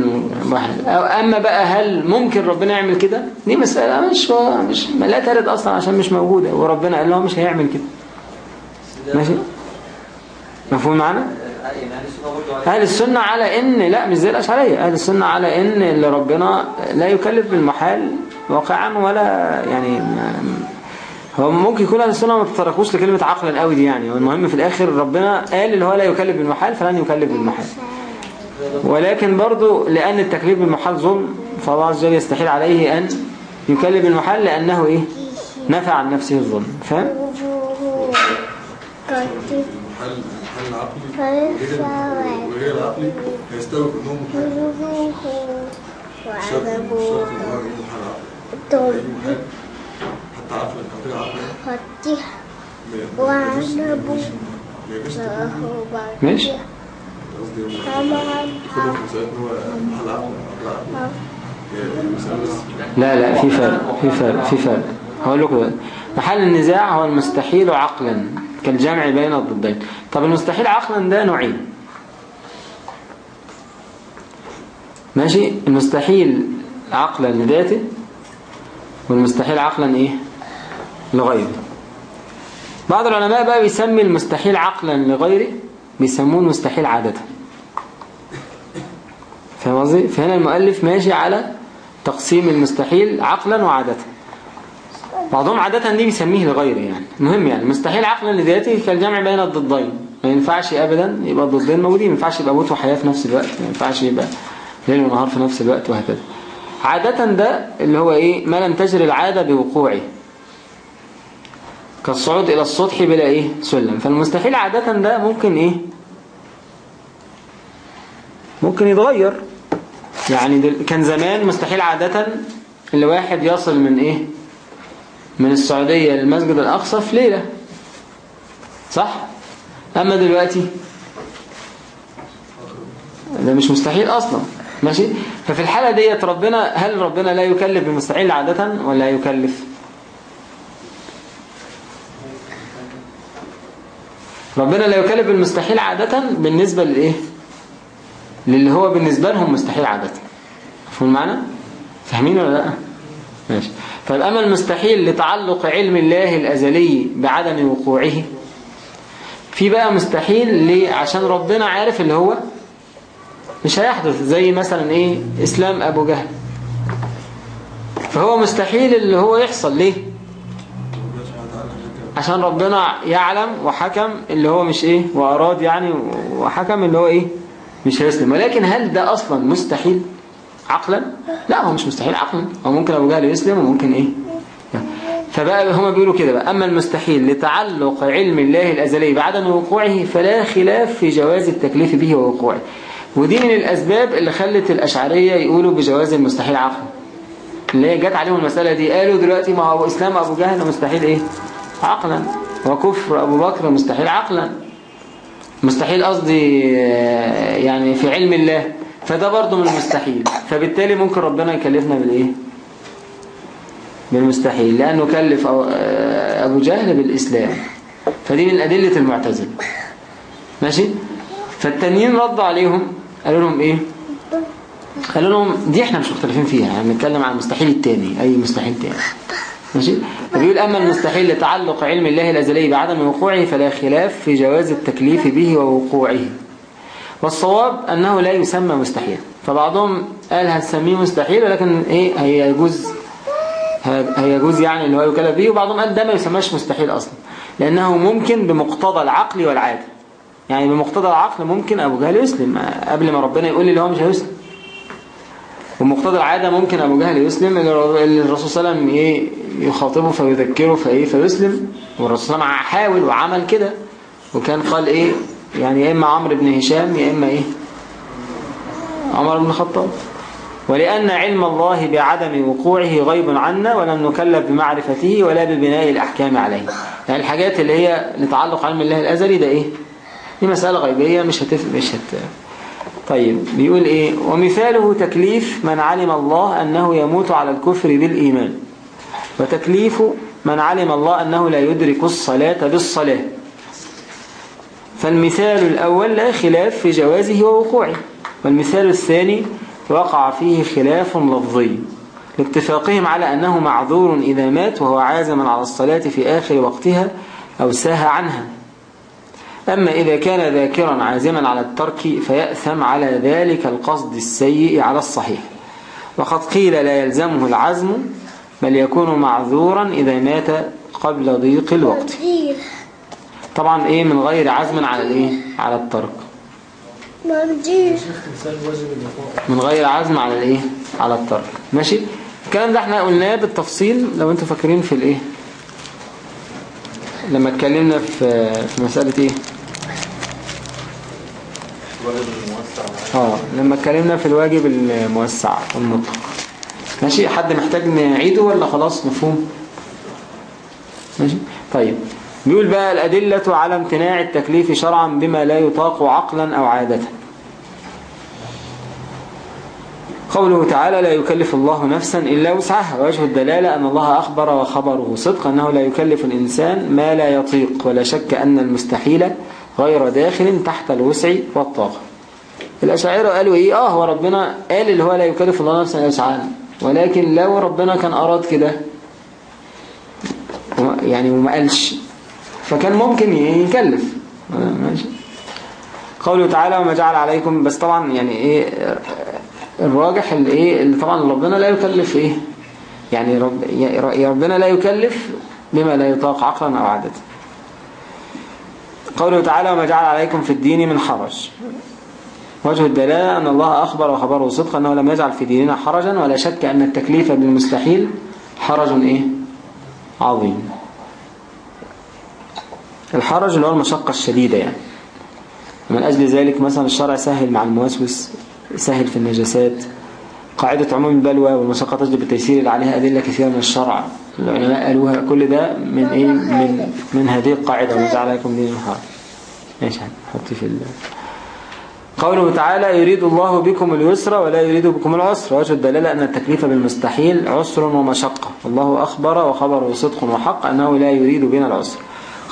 واحد أو أما بقى هل ممكن ربنا يعمل كده؟ دي مسألة مش مش لا ترد أصلا عشان مش موجودة وربنا قال له مش هيعمل كده. ماشي؟ مفهوم معانا؟ أهل السنة على إن لا مش زي الأشعرية. أهل السنة على إن اللي ربنا لا يكلف بالمحال واقعا ولا يعني هو ممكن يكون أهل السنة ما تتركوش لكلمة عقلا قوي دي يعني. والمهم في الآخر ربنا قال اللي هو لا يكلف بالمحال فلن يكلف بالمحال. ولكن برضو لأن التكليف بالمحال ظلم فالله عز وجل يستحيل عليه أن يكلف بالمحال لأنه إيه؟ نفى عن نفسه الظلم. فاهم؟ العقلي هيستوي في لا لا في فرق في فرق في فرق هقول لكم. محل النزاع هو المستحيل عقلا كالجمع بين الضدين. طب المستحيل عقلا ده نوعين ماشي؟ المستحيل عقلا لذاته والمستحيل عقلا إيه؟ لغيره. بعض العلماء بقى بيسمي المستحيل عقلا لغيره بيسموه المستحيل عادة. فاهم قصدي؟ فهنا المؤلف ماشي على تقسيم المستحيل عقلا وعادة. بعضهم عادة دي بيسميه لغيره يعني. المهم يعني مستحيل عقلا لذاته كالجمع بين الضدين. ما ينفعش ابدا يبقى الضدين موجودين. ما ينفعش يبقى موت وحياة في نفس الوقت. ما ينفعش يبقى ليل ونهار في نفس الوقت وهكذا. عادة ده اللي هو إيه؟ ما لم تجري العادة بوقوعه. كالصعود إلى السطح بلا إيه؟ سلم. فالمستحيل عادة ده ممكن إيه؟ ممكن يتغير. يعني. كان زمان مستحيل عادة اللي واحد يصل من إيه؟ من السعودية للمسجد الأقصى في ليلة. صح؟ أما دلوقتي؟ ده مش مستحيل أصلا. ماشي؟ ففي الحالة ديت ربنا هل ربنا لا يكلف بالمستحيل عادة ولا يكلف؟ ربنا لا يكلف بالمستحيل عادة بالنسبة لإيه؟ للي هو بالنسبة لهم مستحيل عادة. فهم المعنى؟ فاهمين ولا لأ؟ ماشي. أما المستحيل لتعلق علم الله الأزلي بعدم وقوعه. في بقى مستحيل ليه عشان ربنا عارف اللي هو مش هيحدث زي مثلا إيه؟ إسلام أبو جهل. فهو مستحيل اللي هو يحصل. ليه؟ عشان ربنا يعلم وحكم اللي هو مش إيه؟ وأراد يعني وحكم اللي هو إيه؟ مش هيسلم. ولكن هل ده أصلا مستحيل؟ عقلا؟ لا هو مش مستحيل عقلا. هو ممكن أبو جهل يسلم وممكن إيه؟ فبقى هما بيقولوا كده بقى. أما المستحيل لتعلق علم الله الأزلي بعدم وقوعه فلا خلاف في جواز التكليف به ووقوعه. ودي من الأسباب اللي خلت الأشعرية يقولوا بجواز المستحيل عقلا. اللي هي جت عليهم المسألة دي. قالوا دلوقتي ما هو إسلام أبو جهل مستحيل إيه؟ عقلا. وكفر أبو بكر مستحيل عقلا. مستحيل قصدي يعني في علم الله. فده برضه من المستحيل. فبالتالي ممكن ربنا يكلفنا بالإيه؟ بالمستحيل لأنه كلف أبو جهل بالإسلام. فدي من أدلة المعتزلة. ماشي؟ فالتانيين ردوا عليهم قالوا لهم إيه؟ قالوا لهم دي إحنا مش مختلفين فيها يعني بنتكلم عن المستحيل التاني أي مستحيل تاني. ماشي؟ فبيقول أما المستحيل لتعلق علم الله الأزلي بعدم وقوعه فلا خلاف في جواز التكليف به ووقوعه. والصواب أنه لا يسمى مستحيل فبعضهم قال هنسميه مستحيل ولكن إيه هيجوز هيجوز يعني اللي هو يكلف به وبعضهم قال ده ما يسماش مستحيل أصلا لأنه ممكن بمقتضى العقل والعادة. يعني بمقتضى العقل ممكن أبو جهل يسلم قبل ما ربنا يقول لي اللي هو مش هيسلم. ومقتضى العادة ممكن أبو جهل يسلم الرسول صلى الله عليه وسلم إيه يخاطبه فيذكره فإيه فيسلم. والرسول صلى الله عليه وسلم حاول وعمل كده وكان قال إيه يعني يا إما عمرو بن هشام يا إما إيه عمر بن الخطاب. ولأن علم الله بعدم وقوعه غيب عنا ولم نكلف بمعرفته ولا ببناء الأحكام عليه. يعني الحاجات اللي هي لتعلق علم الله الأزلي ده إيه؟ دي مسألة غيبية مش هتف مش هت طيب بيقول إيه؟ ومثاله تكليف من علم الله أنه يموت على الكفر بالإيمان. وتكليف من علم الله أنه لا يدرك الصلاة بالصلاة. فالمثال الأول لا خلاف في جوازه ووقوعه. والمثال الثاني وقع فيه خلاف لفظي لاتفاقهم على أنه معذور إذا مات وهو عازم على الصلاة في آخر وقتها أو ساهى عنها. أما إذا كان ذاكرا عازما على الترك فيأثم على ذلك القصد السيء على الصحيح. وقد قيل لا يلزمه العزم بل يكون معذورا إذا مات قبل ضيق الوقت. طبعا إيه من غير عزم على الإيه على الترك. مرجيش من غير عزم على الايه؟ على الترك. ماشي؟ الكلام ده إحنا قلناه بالتفصيل لو أنتوا فاكرين في الايه؟ لما اتكلمنا في في مسألة إيه؟ آه لما اتكلمنا في الواجب الموسع والمطلق ماشي؟ حد محتاج نعيده ولا خلاص مفهوم؟ ماشي؟ طيب. بيقول بقى الأدلة على امتناع التكليف شرعا بما لا يطاق عقلا أو عادة. قوله تعالى لا يكلف الله نفسا إلا وسعها. وجه الدلالة أن الله أخبر وخبره صدق أنه لا يكلف الإنسان ما لا يطيق ولا شك أن المستحيل غير داخل تحت الوسع والطاقة. الأشاعرة قالوا إيه؟ آه هو ربنا قال اللي هو لا يكلف الله نفسا وسعها ولكن لو ربنا كان أراد كده يعني وما قالش. فكان ممكن يكلف. ماشي. قوله تعالى وما جعل عليكم بس طبعا يعني إيه الراجح اللي إيه اللي طبعا ربنا لا يكلف إيه. يعني رب يا ربنا لا يكلف بما لا يطاق عقلا أو عادة قوله تعالى وما جعل عليكم في الدين من حرج. وجه الدلالة أن الله أخبر وخبره صدقا أنه لم يجعل في ديننا حرجا ولا شك أن التكليف بالمستحيل حرج إيه؟ عظيم. الحرج اللي هو المشقة الشديدة يعني. من أجل ذلك مثلا الشرع سهل مع الموسوس سهل في النجاسات. قاعدة عموم البلوى والمشقة تجلب التيسير اللي عليها أدلة كثيرة من الشرع. العلماء قالوها كل ده من إيه؟ من من هذه القاعدة. وما جعل لكم دين الحرج. ماشي. حطي في ال. قوله تعالى يريد الله بكم اليسر ولا يريد بكم العسر. وجه الدلالة أن التكليف بالمستحيل عسر ومشقة. الله أخبر وخبره صدق وحق أنه لا يريد بنا العسر.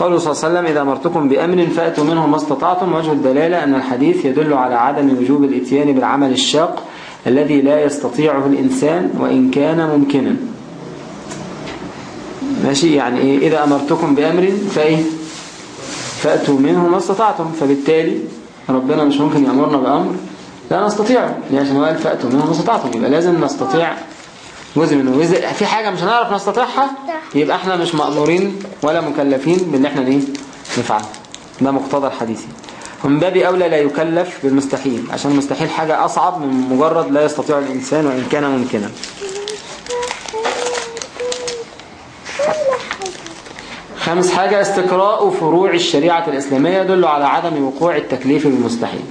قوله صلى الله عليه وسلم إذا أمرتكم بأمر فأتوا منه ما استطعتم. وجه الدلالة أن الحديث يدل على عدم وجوب الإتيان بالعمل الشاق الذي لا يستطيعه الإنسان وإن كان ممكنا. ماشي؟ يعني إيه؟ إذا أمرتكم بأمر فإيه؟ فأتوا منه ما استطعتم. فبالتالي ربنا مش ممكن يأمرنا بأمر لا نستطيعه. عشان هو قال فأتوا منه ما استطعتم. يبقى لازم نستطيع جزء منه. وإذا في حاجة مش هنعرف نستطيعها يبقى إحنا مش مأمورين ولا مكلفين باللي إحنا إيه؟ نفعله ده مقتضى الحديث. ومن باب أولى لا يكلف بالمستحيل عشان المستحيل حاجة أصعب من مجرد لا يستطيع الإنسان وإن كان ممكنا. خامس حاجة استقراء فروع الشريعة الإسلامية يدل على عدم وقوع التكليف بالمستحيل.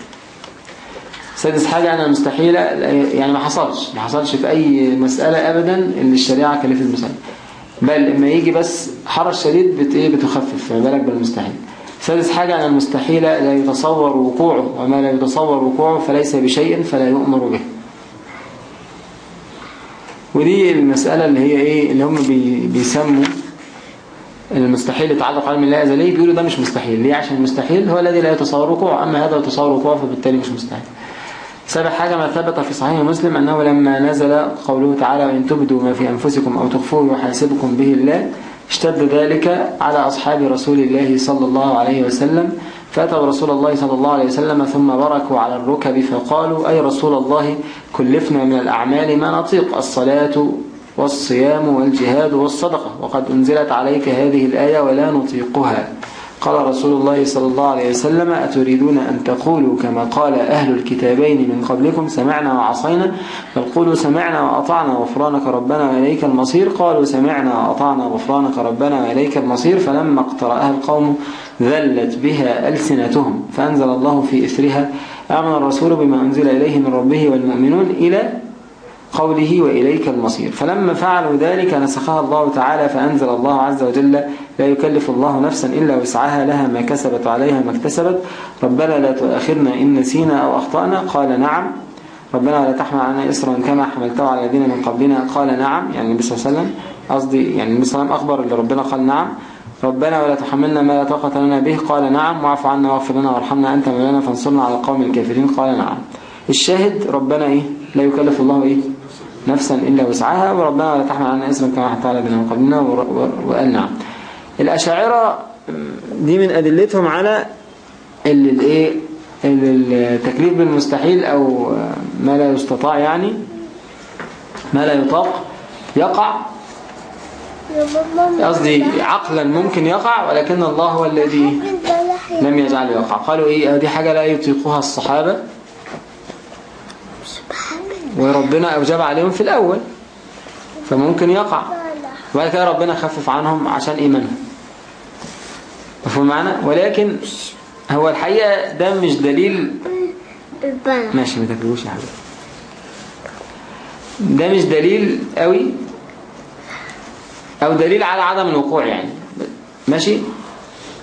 سادس حاجة أنا المستحيل يعني ما حصلش ما حصلش في أي مسألة أبدا إن الشريعة كلفت المستحيل بل لما يجي بس حرج شديد بت إيه؟ بتخفف فما بالك بالمستحيل. سادس حاجة أن المستحيل لا يتصور وقوعه وما لا يتصور وقوعه فليس بشيء فلا يؤمر به. ودي المسألة اللي هي إيه؟ اللي هم بي بيسموا المستحيل يتعلق علم الله أزلي بيقولوا ده مش مستحيل. ليه؟ عشان المستحيل هو الذي لا يتصور وقوعه. أما هذا يتصور وقوعه فبالتالي مش مستحيل. سابع حاجة ما ثبت في صحيح مسلم أنه لما نزل قوله تعالى وإن تبدوا ما في أنفسكم أو تخفوه يحاسبكم به الله اشتد ذلك على أصحاب رسول الله صلى الله عليه وسلم. فأتوا رسول الله صلى الله عليه وسلم ثم بركوا على الركب فقالوا أي رسول الله كلفنا من الأعمال ما نطيق الصلاة والصيام والجهاد والصدقة وقد أنزلت عليك هذه الآية ولا نطيقها. قال رسول الله صلى الله عليه وسلم أتريدون أن تقولوا كما قال أهل الكتابين من قبلكم سمعنا وعصينا؟ بل قولوا سمعنا وأطعنا غفرانك ربنا وإليك المصير. قالوا سمعنا وأطعنا غفرانك ربنا وإليك المصير. فلما اقترأها القوم ذلت بها ألسنتهم فأنزل الله في إثرها آمن الرسول بما أنزل إليه من ربه والمؤمنون إلى قوله وإليك المصير. فلما فعلوا ذلك نسخها الله تعالى فأنزل الله عز وجل لا يكلف الله نفسا إلا وسعها لها ما كسبت عليها ما اكتسبت. ربنا لا تؤاخذنا إن نسينا أو أخطأنا. قال نعم. ربنا لا تحمل علينا إسرا كما حملته على الذين من قبلنا. قال نعم. يعني النبي صلى الله عليه وسلم قصدي يعني النبي صلى الله عليه وسلم أخبر اللي ربنا قال نعم. ربنا ولا تحملنا ما لا طاقة لنا به. قال نعم. واعف عنا واغفر لنا وارحمنا أنت مولانا فانصرنا على القوم الكافرين. قال نعم. الشاهد ربنا إيه؟ لا يكلف الله إيه؟ نفسا إلا وسعها وربنا ولا تحمل علينا إسرا كما حتى على من قبلنا وقال نعم. الأشاعرة دي من أدلتهم على الايه التكليف بالمستحيل أو ما لا يستطاع يعني ما لا يطاق يقع. قصدي عقلا ممكن يقع ولكن الله هو الذي لم يجعل يقع. قالوا إيه؟ دي حاجة لا يطيقها الصحابة؟ وربنا أوجب عليهم في الأول فممكن يقع. وبعد كده ربنا خفف عنهم عشان إيمانهم. مفهوم معنا؟ ولكن هو الحقيقة ده مش دليل. ماشي ما تكلموش يا حبيبي. ده مش دليل قوي أو دليل على عدم الوقوع يعني. ماشي؟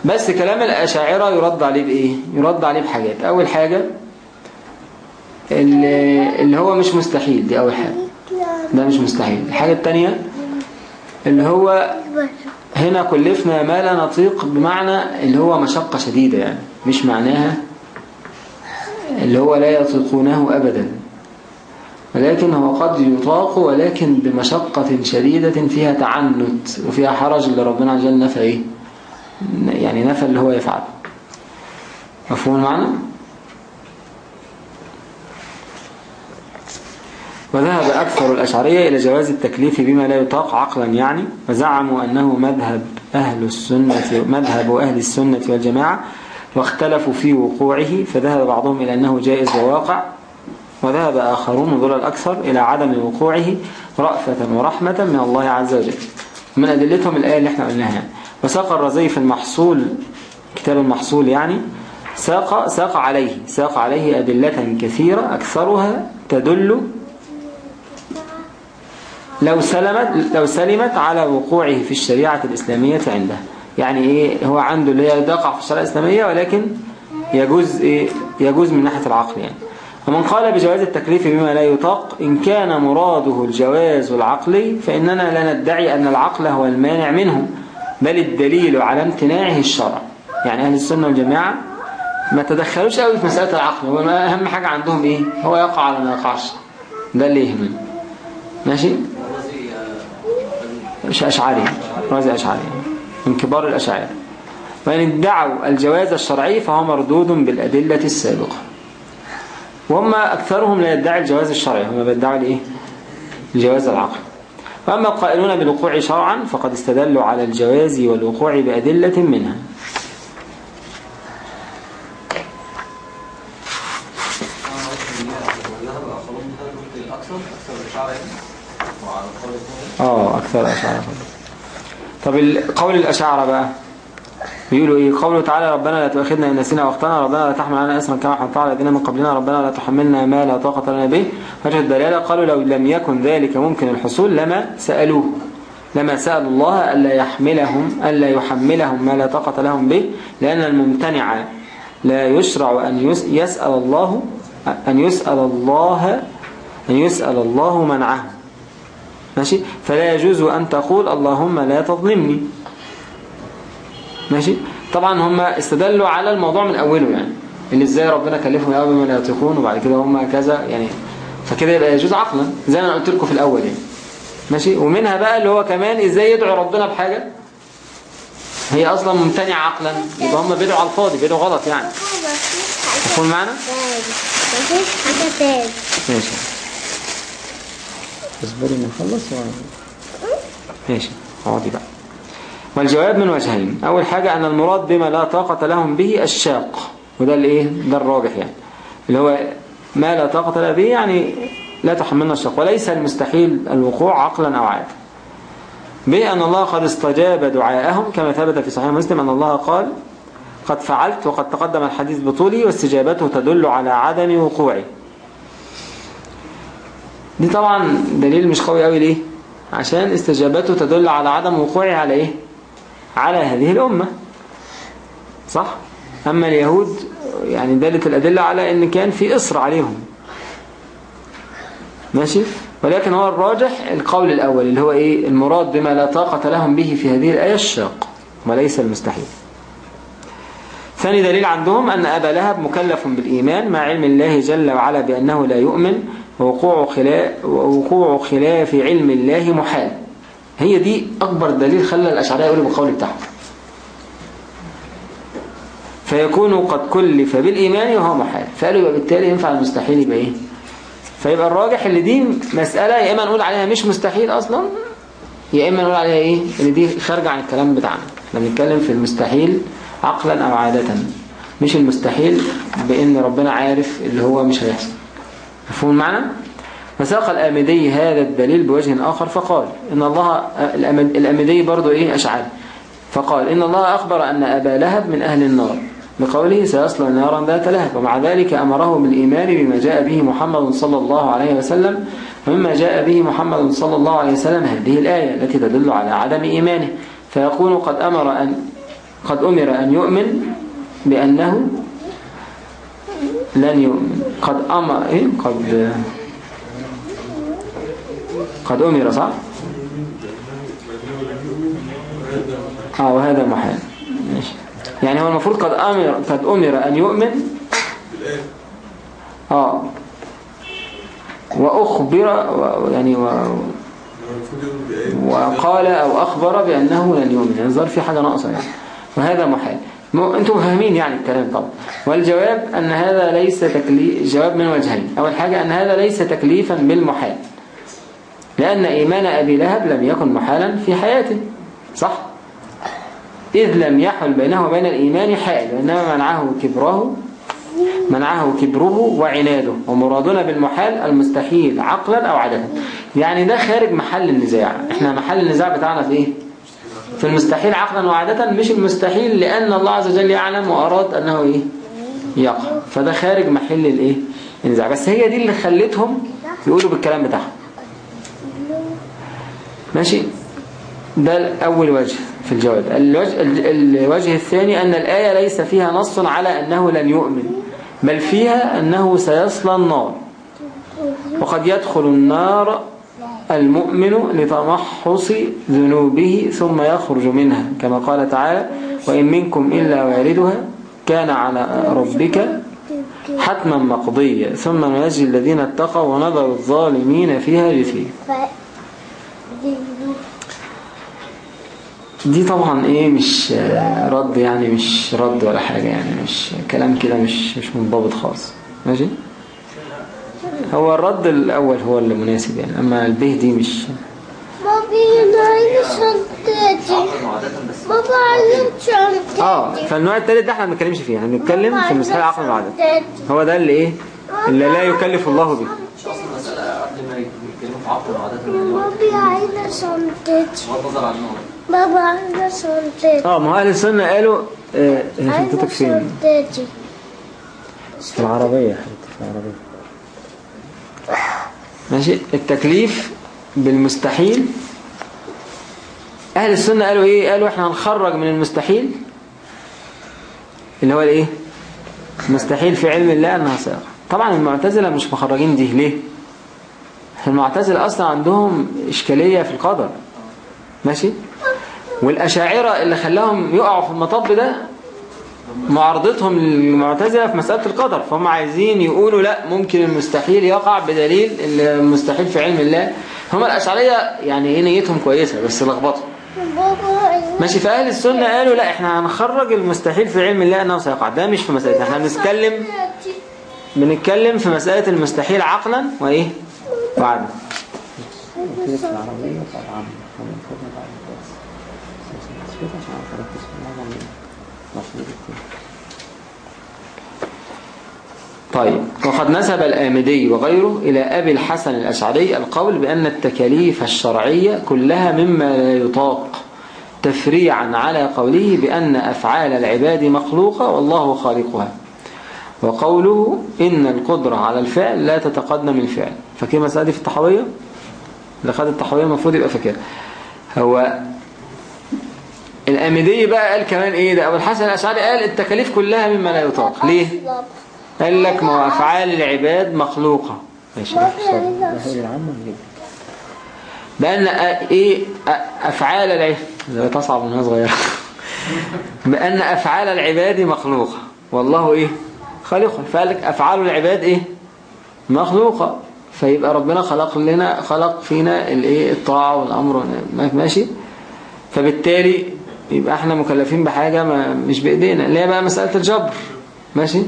بس كلام الأشاعرة يرد عليه بإيه؟ يرد عليه بحاجات. أول حاجة اللي, هو مش مستحيل دي أول حاجة. ده مش مستحيل. الحاجة التانية اللي هو هنا كلفنا ما لا نطيق بمعنى اللي هو مشقة شديدة يعني مش معناها اللي هو لا يطيقونه أبدا. ولكن هو قد يطاق ولكن بمشقة شديدة فيها تعنت وفيها حرج اللي ربنا عز وجل نفى إيه يعني نفى اللي هو يفعل مفهوم المعنى؟ وذهب أكثر الأشعرية إلى جواز التكليف بما لا يطاق عقلا يعني وزعموا أنه مذهب أهل السنة مذهب أهل السنة والجماعة واختلفوا في وقوعه فذهب بعضهم إلى أنه جائز وواقع وذهب آخرون ذل الأكثر إلى عدم وقوعه رأفة ورحمة من الله عز وجل. من أدلتهم الآية اللي إحنا قلناها وساق الرزي في المحصول كتاب المحصول يعني ساق, ساق عليه ساق عليه أدلة كثيرة أكثرها تدل لو سلمت, لو سلمت على وقوعه في الشريعة الإسلامية عنده. يعني إيه؟ هو عنده اللي هي تقع في الشريعة الإسلامية ولكن يجوز إيه؟ يجوز من ناحية العقل يعني. ومن قال بجواز التكليف بما لا يطاق إن كان مراده الجواز العقلي فإننا لا ندعي أن العقل هو المانع منه بل الدليل على امتناعه الشرع. يعني أهل السنة والجماعة ما تدخلوش قوي في مسألة العقل. هو أهم حاجة عندهم إيه؟ هو يقع على ما يقعش. ده اللي يهمني. ماشي؟ مش أشعري رازي أشعري من كبار الأشاعرة وإن ادعوا الجواز الشرعي فهو مردود بالأدلة السابقة. وهم أكثرهم لا يدعي الجواز الشرعي هم بيدعوا الإيه؟ الجواز العقلي. وأما القائلون بالوقوع شرعا فقد استدلوا على الجواز والوقوع بأدلة منها ذهب آخرون هذا الأكثر أكثر الأشاعرة يعني وعلى القول الثاني آه أكثر الأشاعرة طب قول الأشاعرة بقى. بيقولوا إيه؟ قوله تعالى ربنا لا تؤاخذنا إن نسينا وأخطأنا ربنا لا تحمل علينا إسرا كما حملت على الذين من قبلنا ربنا لا تحملنا ما لا طاقة لنا به. وجه الدلالة قالوا لو لم يكن ذلك ممكن الحصول لما سألوه. لما سألوا الله ألا يحملهم ألا يحملهم ما لا طاقة لهم به. لأن الممتنع لا يشرع أن يس- يسأل الله أن يسأل الله أن يسأل الله منعه. ماشي؟ فلا يجوز أن تقول اللهم لا تظلمني. ماشي؟ طبعا هم استدلوا على الموضوع من أوله يعني. اللي إزاي ربنا كلفهم يا بما لا يطيقون وبعد كده هم كذا يعني. فكده يبقى يجوز عقلا زي ما أنا قلت لكم في الأول يعني. ماشي؟ ومنها بقى اللي هو كمان إزاي يدعو ربنا بحاجة. هي أصلا ممتنعة عقلا. يبقى هم بيدعوا على الفاضي بيدعوا غلط يعني. تكون معنا؟ مفيش حاجة تاني. ماشي. اصبري نخلص و... ماشي. اقعدي بقى. والجواب من وجهين. أول حاجة أن المراد بما لا طاقة لهم به الشاق. وده الايه ده الراجح يعني. اللي هو ما لا طاقة لها به يعني لا تحملنا الشاق. وليس المستحيل الوقوع عقلا أو عادة. بأن الله قد استجاب دعاءهم كما ثبت في صحيح مسلم أن الله قال قد فعلت وقد تقدم الحديث بطولي واستجابته تدل على عدم وقوعه. دي طبعا دليل مش قوي قوي ليه؟ عشان استجابته تدل على عدم وقوعه على إيه؟ على هذه الأمة. صح؟ أما اليهود يعني دلت الأدلة على أن كان في إصر عليهم. ماشي؟ ولكن هو الراجح القول الأول اللي هو إيه؟ المراد بما لا طاقة لهم به في هذه الآية الشاق وليس المستحيل. ثاني دليل عندهم أن أبا لهب مكلف بالإيمان مع علم الله جل وعلا بأنه لا يؤمن. ووقوع خلاف, خلاف علم الله محال. هي دي أكبر دليل خلى الأشعرية يقولوا بالقول بتاعهم فيكون قد كلف بالإيمان وهو محال. فقالوا يبقى بالتالي ينفع المستحيل يبقى إيه؟ فيبقى الراجح اللي دي مسألة يا إما نقول عليها مش مستحيل أصلا يا إما نقول عليها إيه؟ اللي دي خارجة عن الكلام بتاعنا. إحنا بنتكلم في المستحيل عقلا أو عادة مش المستحيل بأن ربنا عارف اللي هو مش هيحصل. مفهوم المعنى؟ فساق الآمدي هذا الدليل بوجه آخر فقال إن الله الأمد- الآمدي برضو إيه؟ أشعري فقال إن الله أخبر أن أبا لهب من أهل النار. بقوله سيصلى نارا ذات لهب. ومع ذلك أمره بالإيمان بما جاء به محمد صلى الله عليه وسلم. ومما جاء به محمد صلى الله عليه وسلم هذه الآية التي تدل على عدم إيمانه. فيكون قد أمر أن قد أمر أن يؤمن بأنه لن يؤمن قد أمر إيه؟ قد قد أمر صح؟ آه وهذا محال ماشي. يعني هو المفروض قد أمر قد أمر أن يؤمن. آه. وأخبر يعني و وقال أو أخبر بأنه لن يؤمن. يعني ظهر في حاجة ناقصة يعني. وهذا محال أنتم فاهمين يعني الكلام طبعا. والجواب أن هذا ليس تكليف جواب من وجهين. أول حاجة أن هذا ليس تكليفا بالمحال. لأن إيمان أبي لهب لم يكن محالا في حياته. صح؟ إذ لم يحل بينه وبين الإيمان حائل. وإنما منعه كبره منعه كبره وعناده. ومرادنا بالمحال المستحيل عقلا أو عددا. يعني ده خارج محل النزاع. إحنا محل النزاع بتاعنا في إيه؟ في المستحيل عقلا وعادة مش المستحيل لأن الله عز وجل يعلم وأراد أنه إيه؟ يقع. فده خارج محل الإيه؟ النزاع بس هي دي اللي خلتهم يقولوا بالكلام بتاعهم. ماشي؟ ده أول وجه في الجواب. الوجه, الوجه الثاني أن الآية ليس فيها نص على أنه لن يؤمن بل فيها أنه سيصلى النار. وقد يدخل النار المؤمن لتمحص ذنوبه ثم يخرج منها كما قال تعالى وإن منكم إلا واردها كان على ربك حتما مقضيا ثم ننجي الذين اتقوا ونذر الظالمين فيها جثيا دي طبعا إيه مش رد يعني مش رد ولا حاجة يعني مش كلام كده مش مش منضبط خالص. ماشي؟ هو الرد الأول هو اللي مناسب يعني أما البه دي مش. بابي عايز شنطتي بابا عايز شنطتي آه فالنوع التالت ده إحنا ما بنتكلمش فيه إحنا بنتكلم بابا في المسائل عقل شنطتي. هو ده اللي إيه؟ اللي لا يكلف الله به. بابي عايز شنطتي بابا عايز شنطتي آه ما هو أهل السنة قالوا آه، شنطتك فين؟ شنطتي في العربية حبيبتي في العربية. ماشي؟ التكليف بالمستحيل. أهل السنة قالوا إيه؟ قالوا إحنا هنخرج من المستحيل. اللي هو الإيه؟ مستحيل في علم الله أنها سيقع طبعا المعتزلة مش مخرجين دي. ليه؟ المعتزلة أصلا عندهم إشكالية في القدر. ماشي؟ والأشاعرة اللي خلاهم يقعوا في المطب ده معارضتهم للمعتزلة في مسألة القدر. فهم عايزين يقولوا لا ممكن المستحيل يقع بدليل المستحيل في علم الله. هم الأشعرية يعني إيه نيتهم كويسة بس لخبطوا ماشي فأهل السنة قالوا لا إحنا هنخرج المستحيل في علم الله أنه سيقع. ده مش في مسألة إحنا بنتكلم. بنتكلم في مسألة المستحيل عقلا وإيه؟ وعدلا طيب وقد نسب الآمدي وغيره إلى أبي الحسن الأشعري القول بأن التكاليف الشرعية كلها مما لا يطاق تفريعا على قوله بأن أفعال العباد مخلوقة والله خالقها. وقوله إن القدرة على الفعل لا تتقدم الفعل. فاكر مسألة في التحوية؟ خد التحوية المفروض يبقى فاكر هو الأمدي بقى قال كمان إيه؟ ده أبو الحسن الأشعري قال التكاليف كلها مما لا يطاق. ليه؟ قال لك ما هو أفعال العباد مخلوقة. ماشي بأن إيه أ- أفعال العباد ده تصعب من صغيرة. بأن أفعال العباد مخلوقة. والله إيه؟ خالقها. فقال لك أفعال العباد إيه؟ مخلوقة. فيبقى ربنا خلق لنا خلق فينا الإيه؟ الطاعة والأمر ما- ماشي؟ فبالتالي يبقى إحنا مكلفين بحاجة ما مش بإيدينا. اللي هي بقى مسألة الجبر. ماشي؟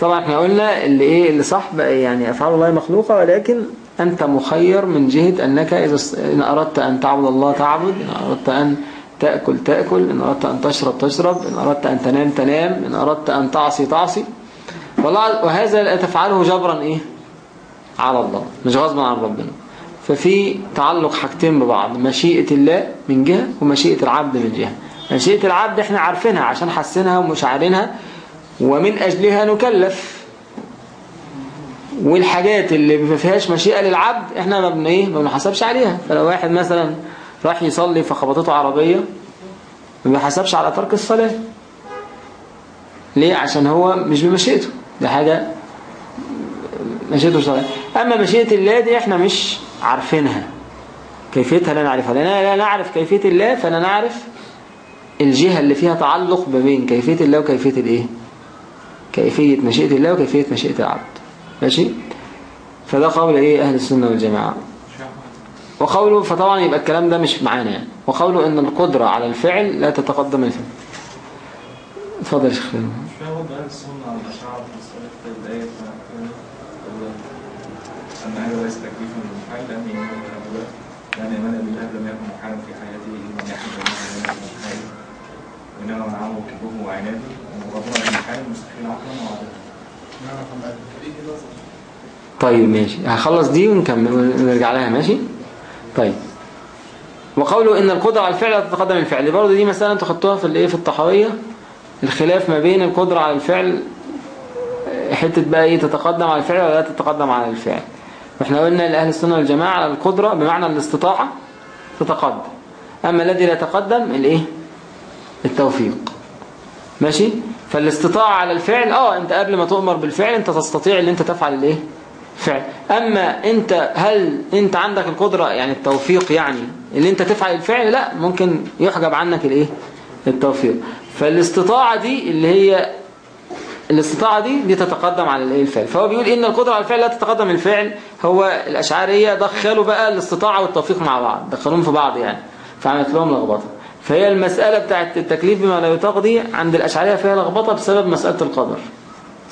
طبعا إحنا قلنا اللي إيه اللي صح يعني أفعال الله مخلوقة ولكن أنت مخير من جهة أنك إذا س- إن أردت أن تعبد الله تعبد إن أردت أن تأكل تأكل إن أردت أن تشرب تشرب إن أردت أن تنام تنام إن أردت أن تعصي تعصي. وهذا لا تفعله جبرا إيه؟ على الله مش غصبا عن ربنا. ففي تعلق حاجتين ببعض مشيئة الله من جهة ومشيئة العبد من جهة. مشيئة العبد إحنا عارفينها عشان حسنها ومشاعرينها. ومن أجلها نكلف. والحاجات اللي ما فيهاش مشيئة للعبد إحنا ما بن إيه ما بنحسبش عليها. فلو واحد مثلا راح يصلي فخبطته عربية ما بيحسبش على ترك الصلاة. ليه؟ عشان هو مش بمشيئته. ده حاجة مشيئته صلاة أما مشيئة الله دي إحنا مش عارفينها. كيفيتها لا نعرفها. لأننا لا نعرف كيفية الله فلا نعرف الجهة اللي فيها تعلق ما بين كيفية الله وكيفية الإيه؟ كيفية مشيئة الله وكيفية مشيئة العبد. ماشي؟ فده قول إيه أهل السنة والجماعة. وقوله فطبعا يبقى الكلام ده مش معانا يعني. وقوله إن القدرة على الفعل لا تتقدم الفعل اتفضل يا شيخ ليس تكليفا من بالله لم يكن محالا في حياته أن يحمد وإنما منعه كبره وعناده ومغضبنا بالحال مستحيل عقلا وعدلا طيب ماشي. هخلص دي ونكمل ونرجع لها ماشي؟ طيب. وقوله إن القدرة على الفعل لا تتقدم الفعل. برضه دي مسألة أنتوا خدتوها في الإيه؟ في الطحاوية. الخلاف ما بين القدرة على الفعل حتة بقى إيه؟ تتقدم على الفعل ولا لا تتقدم على الفعل. وإحنا قلنا لأهل السنة والجماعة على القدرة بمعنى الاستطاعة تتقدم. أما الذي لا يتقدم الإيه؟ التوفيق. ماشي؟ فالاستطاعة على الفعل آه أنت قبل ما تؤمر بالفعل أنت تستطيع إن أنت تفعل الإيه؟ فعل. أما أنت هل أنت عندك القدرة يعني التوفيق يعني اللي أنت تفعل الفعل لا ممكن يحجب عنك الإيه؟ التوفيق. فالاستطاعة دي اللي هي الاستطاعة دي دي تتقدم على الإيه؟ الفعل. فهو بيقول إن القدرة على الفعل لا تتقدم الفعل هو الاشعارية دخلوا بقى الاستطاعة والتوفيق مع بعض دخلوهم في بعض يعني فعملت لهم لخبطة. فهي المسألة بتاعت التكليف بما لا يطاق دي عند الاشعارية فيها لخبطة بسبب مسألة القدر.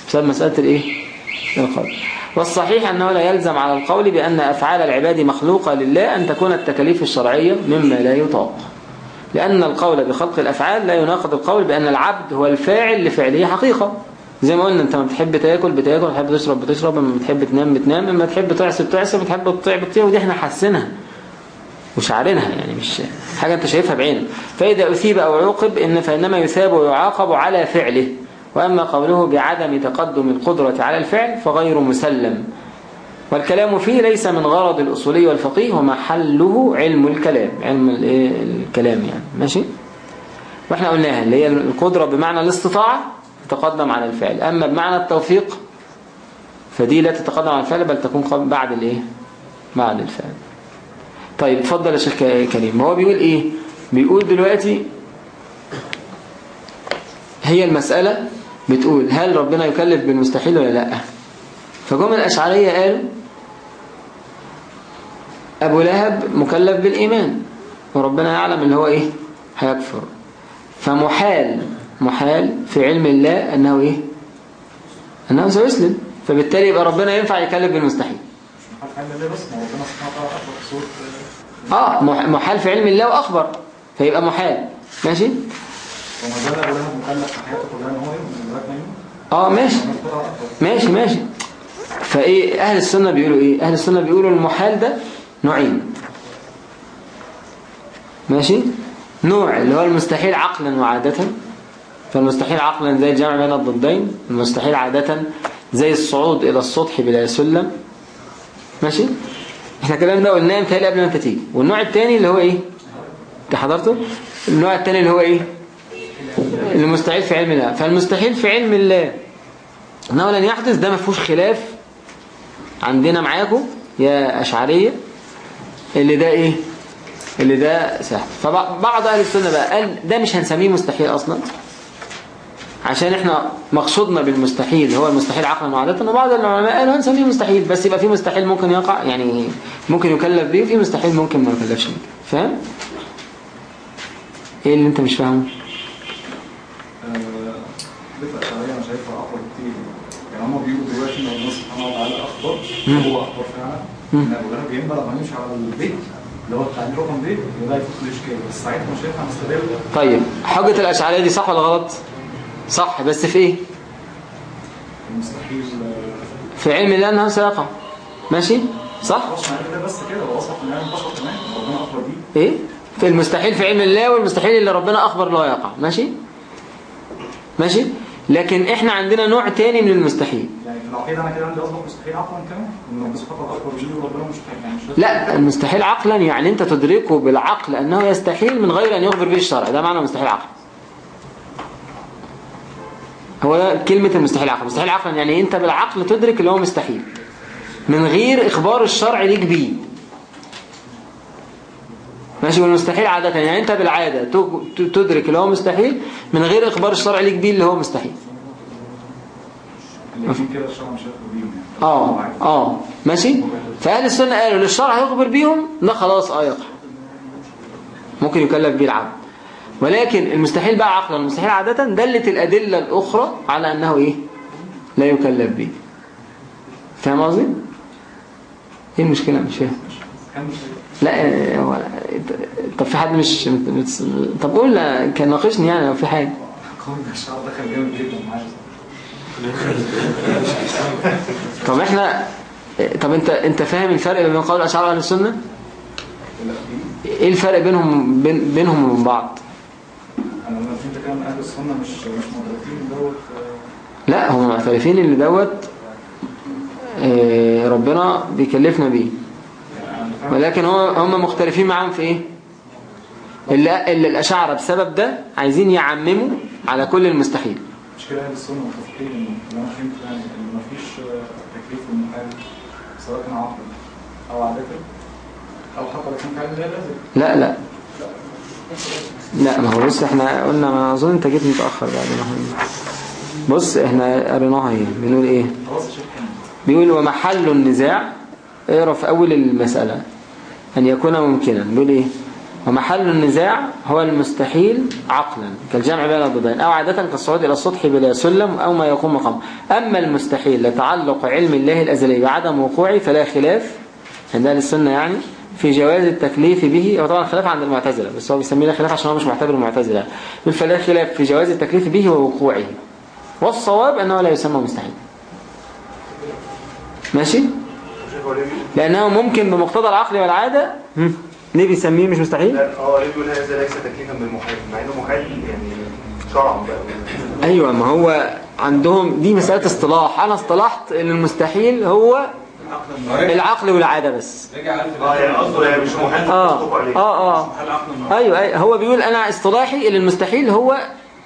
بسبب مسألة الإيه؟ القدر. والصحيح أنه لا يلزم على القول بأن أفعال العباد مخلوقة لله أن تكون التكاليف الشرعية مما لا يطاق. لأن القول بخلق الأفعال لا يناقض القول بأن العبد هو الفاعل لفعله حقيقة. زي ما قلنا أنت لما بتحب تاكل بتاكل بتحب تشرب بتشرب لما بتحب تنام بتنام لما تحب تعصب تعصب بتحب تطيع بتطيع ودي إحنا حاسينها. وشعرينها يعني مش حاجة أنت شايفها بعينك فإذا أثيب أو عوقب إن فإنما يثاب ويعاقب على فعله. وأما قوله بعدم تقدم القدرة على الفعل فغير مسلم. والكلام فيه ليس من غرض الأصولي والفقيه ومحله علم الكلام. علم؟ الكلام يعني. ماشي؟ وإحنا قلناها اللي هي القدرة بمعنى الاستطاعة تتقدم على الفعل. أما بمعنى التوفيق فدي لا تتقدم على الفعل بل تكون بعد الإيه؟ بعد الفعل. طيب اتفضل يا شيخ كريم. هو بيقول إيه؟ بيقول دلوقتي هي المسألة بتقول هل ربنا يكلف بالمستحيل ولا لأ؟ فجم الأشعرية قالوا أبو لهب مكلف بالإيمان وربنا يعلم اللي هو إيه؟ هيكفر. فمحال محال في علم الله أنه إيه؟ أنه سيسلم. فبالتالي يبقى ربنا ينفع يكلف بالمستحيل. مح- محال في علم الله وأخبر فيبقى محال. ماشي؟ آه ماشي. ماشي ماشي. فإيه أهل السنة بيقولوا إيه؟ أهل السنة بيقولوا المحال ده نوعين. ماشي؟ نوع اللي هو المستحيل عقلا وعادة. فالمستحيل عقلا زي الجمع بين الضدين المستحيل عادة زي الصعود إلى السطح بلا سلم ماشي؟ إحنا الكلام ده قلناه متهيألي قبل ما انت تيجي. والنوع التاني اللي هو إيه؟ انت حضرته؟ النوع التاني اللي هو إيه؟ المستحيل في علم الله. فالمستحيل في علم الله انه لن يحدث ده ما فيهوش خلاف. عندنا معاكم يا أشعرية اللي ده إيه؟ اللي ده سهل. فبعض أهل السنة بقى قال ده مش هنسميه مستحيل أصلا. عشان إحنا مقصودنا بالمستحيل هو المستحيل عقلا وعادة وبعض العلماء قالوا هنسميه مستحيل بس يبقى في مستحيل ممكن يقع يعني ممكن يكلف بيه وفي مستحيل ممكن ما يكلفش فاهم؟ إيه اللي انت مش فاهمه؟ بكتير يعني بيقولوا دلوقتي سبحانه وتعالى مم. هو فعلا لهب ينبغي لما يمشي على البيت اللي هو رقم بيت يبقى يفوت الإشكال بس ساعتها مش هينفع نستدل طيب حجة الأشعرية دي صح ولا غلط؟ صح بس في إيه؟ في علم الله أنه سيقع ماشي؟ صح؟ بس كده إيه؟ في المستحيل في علم الله والمستحيل اللي ربنا أخبر له يقع. ماشي؟ ماشي؟ لكن إحنا عندنا نوع تاني من المستحيل. يعني في العقيدة أنا كده عندي أصبح مستحيل عقلا كمان؟ وتعالى أخبر بيه وربنا مستحيل. يعني مش لا المستحيل عقلا يعني أنت تدركه بالعقل أنه يستحيل من غير أن يخبر به الشرع. ده معنى مستحيل عقلا هو ده كلمة المستحيل عقلا مستحيل عقلا يعني انت بالعقل تدرك اللي هو مستحيل. من غير إخبار الشرع ليك بيه. ماشي والمستحيل عادة يعني انت بالعادة تدرك اللي هو مستحيل من غير إخبار الشرع ليك بيه اللي هو مستحيل. يعني. آه آه ماشي؟ فأهل السنة قالوا للشرع هيخبر بيهم ده خلاص آه يقع. ممكن يكلف بيه العبد. ولكن المستحيل بقى عقلا المستحيل عادة دلت الأدلة الأخرى على أنه إيه؟ لا يكلف به. فاهم قصدي؟ إيه المشكلة؟ مش فاهم. لا هو طب في حد مش طب قول كان ناقشني يعني لو في حاجة. طب إحنا طب أنت أنت فاهم الفرق بين قول الاشاعره وأهل السنة؟ إيه الفرق بينهم بين بينهم وبين بعض؟ أنا لما فهمت كلام أهل السنة مش مش مدركين دوت لا هم معترفين إن دوت آه، ربنا بيكلفنا بيه. ولكن هو هم مختلفين معاهم في إيه؟ اللي, اللي الأشاعرة بسبب ده عايزين يعمموا على كل المستحيل. مش كده أهل السنة متفقين إن أنا فهمت يعني إن مفيش تكليف للمحال سواء كان عقل أو عادة أو حتى لو كان فعل لا لازم؟ لا لا. لا ما هو بص إحنا قلنا ما أظن أنت جيت متأخر بعد ما بص إحنا قريناها إيه بنقول إيه؟ بيقول ومحل النزاع اقرأ في أول المسألة أن يكون ممكنا. بيقول إيه؟ ومحل النزاع هو المستحيل عقلا كالجمع بين الضدين أو عادة كالصعود إلى السطح بلا سلم أو ما يقوم مقام أما المستحيل لتعلق علم الله الأزلي بعدم وقوعه فلا خلاف عند أهل السنة يعني. في جواز التكليف به هو طبعا خلاف عند المعتزلة بس هو بيسميه خلاف عشان هو مش معتبر المعتزلة يقول فلا خلاف في جواز التكليف به ووقوعه. والصواب أنه لا يسمى مستحيل ماشي؟ هو لأنه ممكن بمقتضى العقل والعادة ليه بيسميه مش مستحيل؟ لا آه ليه بيقول هذا ليس تكليفا بالمحال مع إنه محال يعني شرعا أيوة ما هو عندهم دي مسألة اصطلاح. أنا اصطلحت إن المستحيل هو العقل والعادة بس. آه يعني قصده يعني آه. تصدقوا عليه آه آه. أيوة, أيوة. هو بيقول أنا إصطلاحي إن المستحيل هو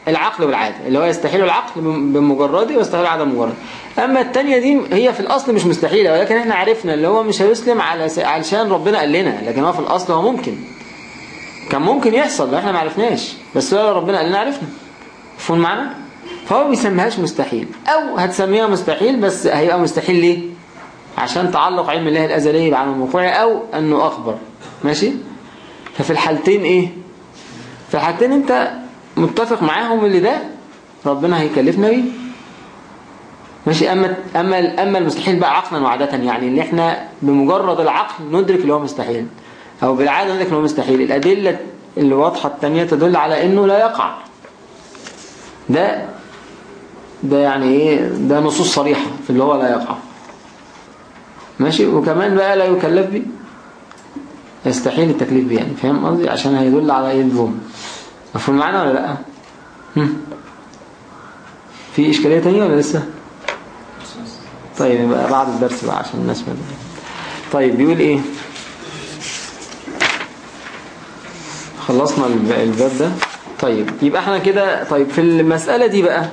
العقل والعادة اللي هو يستحيل العقل بم- بمجرده ويستحيل العادة بمجرد أما التانية دي هي في الأصل مش مستحيلة ولكن إحنا عرفنا اللي هو مش هيسلم على س- علشان ربنا قال لنا لكن هو في الأصل هو ممكن. كان ممكن يحصل لو إحنا ما عرفناش. بس هو ربنا قال لنا عرفنا. مفهوم معنا فهو بيسميهاش مستحيل. أو هتسميها مستحيل بس هيبقى مستحيل ليه؟ عشان تعلق علم الله الازلي بعالم وقوعه أو أنه أخبر. ماشي؟ ففي الحالتين إيه؟ في الحالتين أنت متفق معاهم اللي ده ربنا هيكلفنا بيه. ماشي؟ أما أما أما المستحيل بقى عقلا وعاده يعني اللي إحنا بمجرد العقل ندرك اللي هو مستحيل أو بالعادة ندرك اللي هو مستحيل. الأدلة اللي واضحه الثانية تدل على إنه لا يقع. ده ده يعني إيه؟ ده نصوص صريحة في اللي هو لا يقع. ماشي. وكمان بقى لا يكلف بيه يستحيل التكليف بيه يعني فاهم قصدي؟ عشان هيدل على إيه الظلم مفهوم معنا ولا لأ. في إشكالية تانية ولا لسه؟ طيب يبقى بعد الدرس بقى عشان الناس ما طيب بيقول إيه؟ خلصنا الب- الباب ده. طيب يبقى إحنا كده طيب في المسألة دي بقى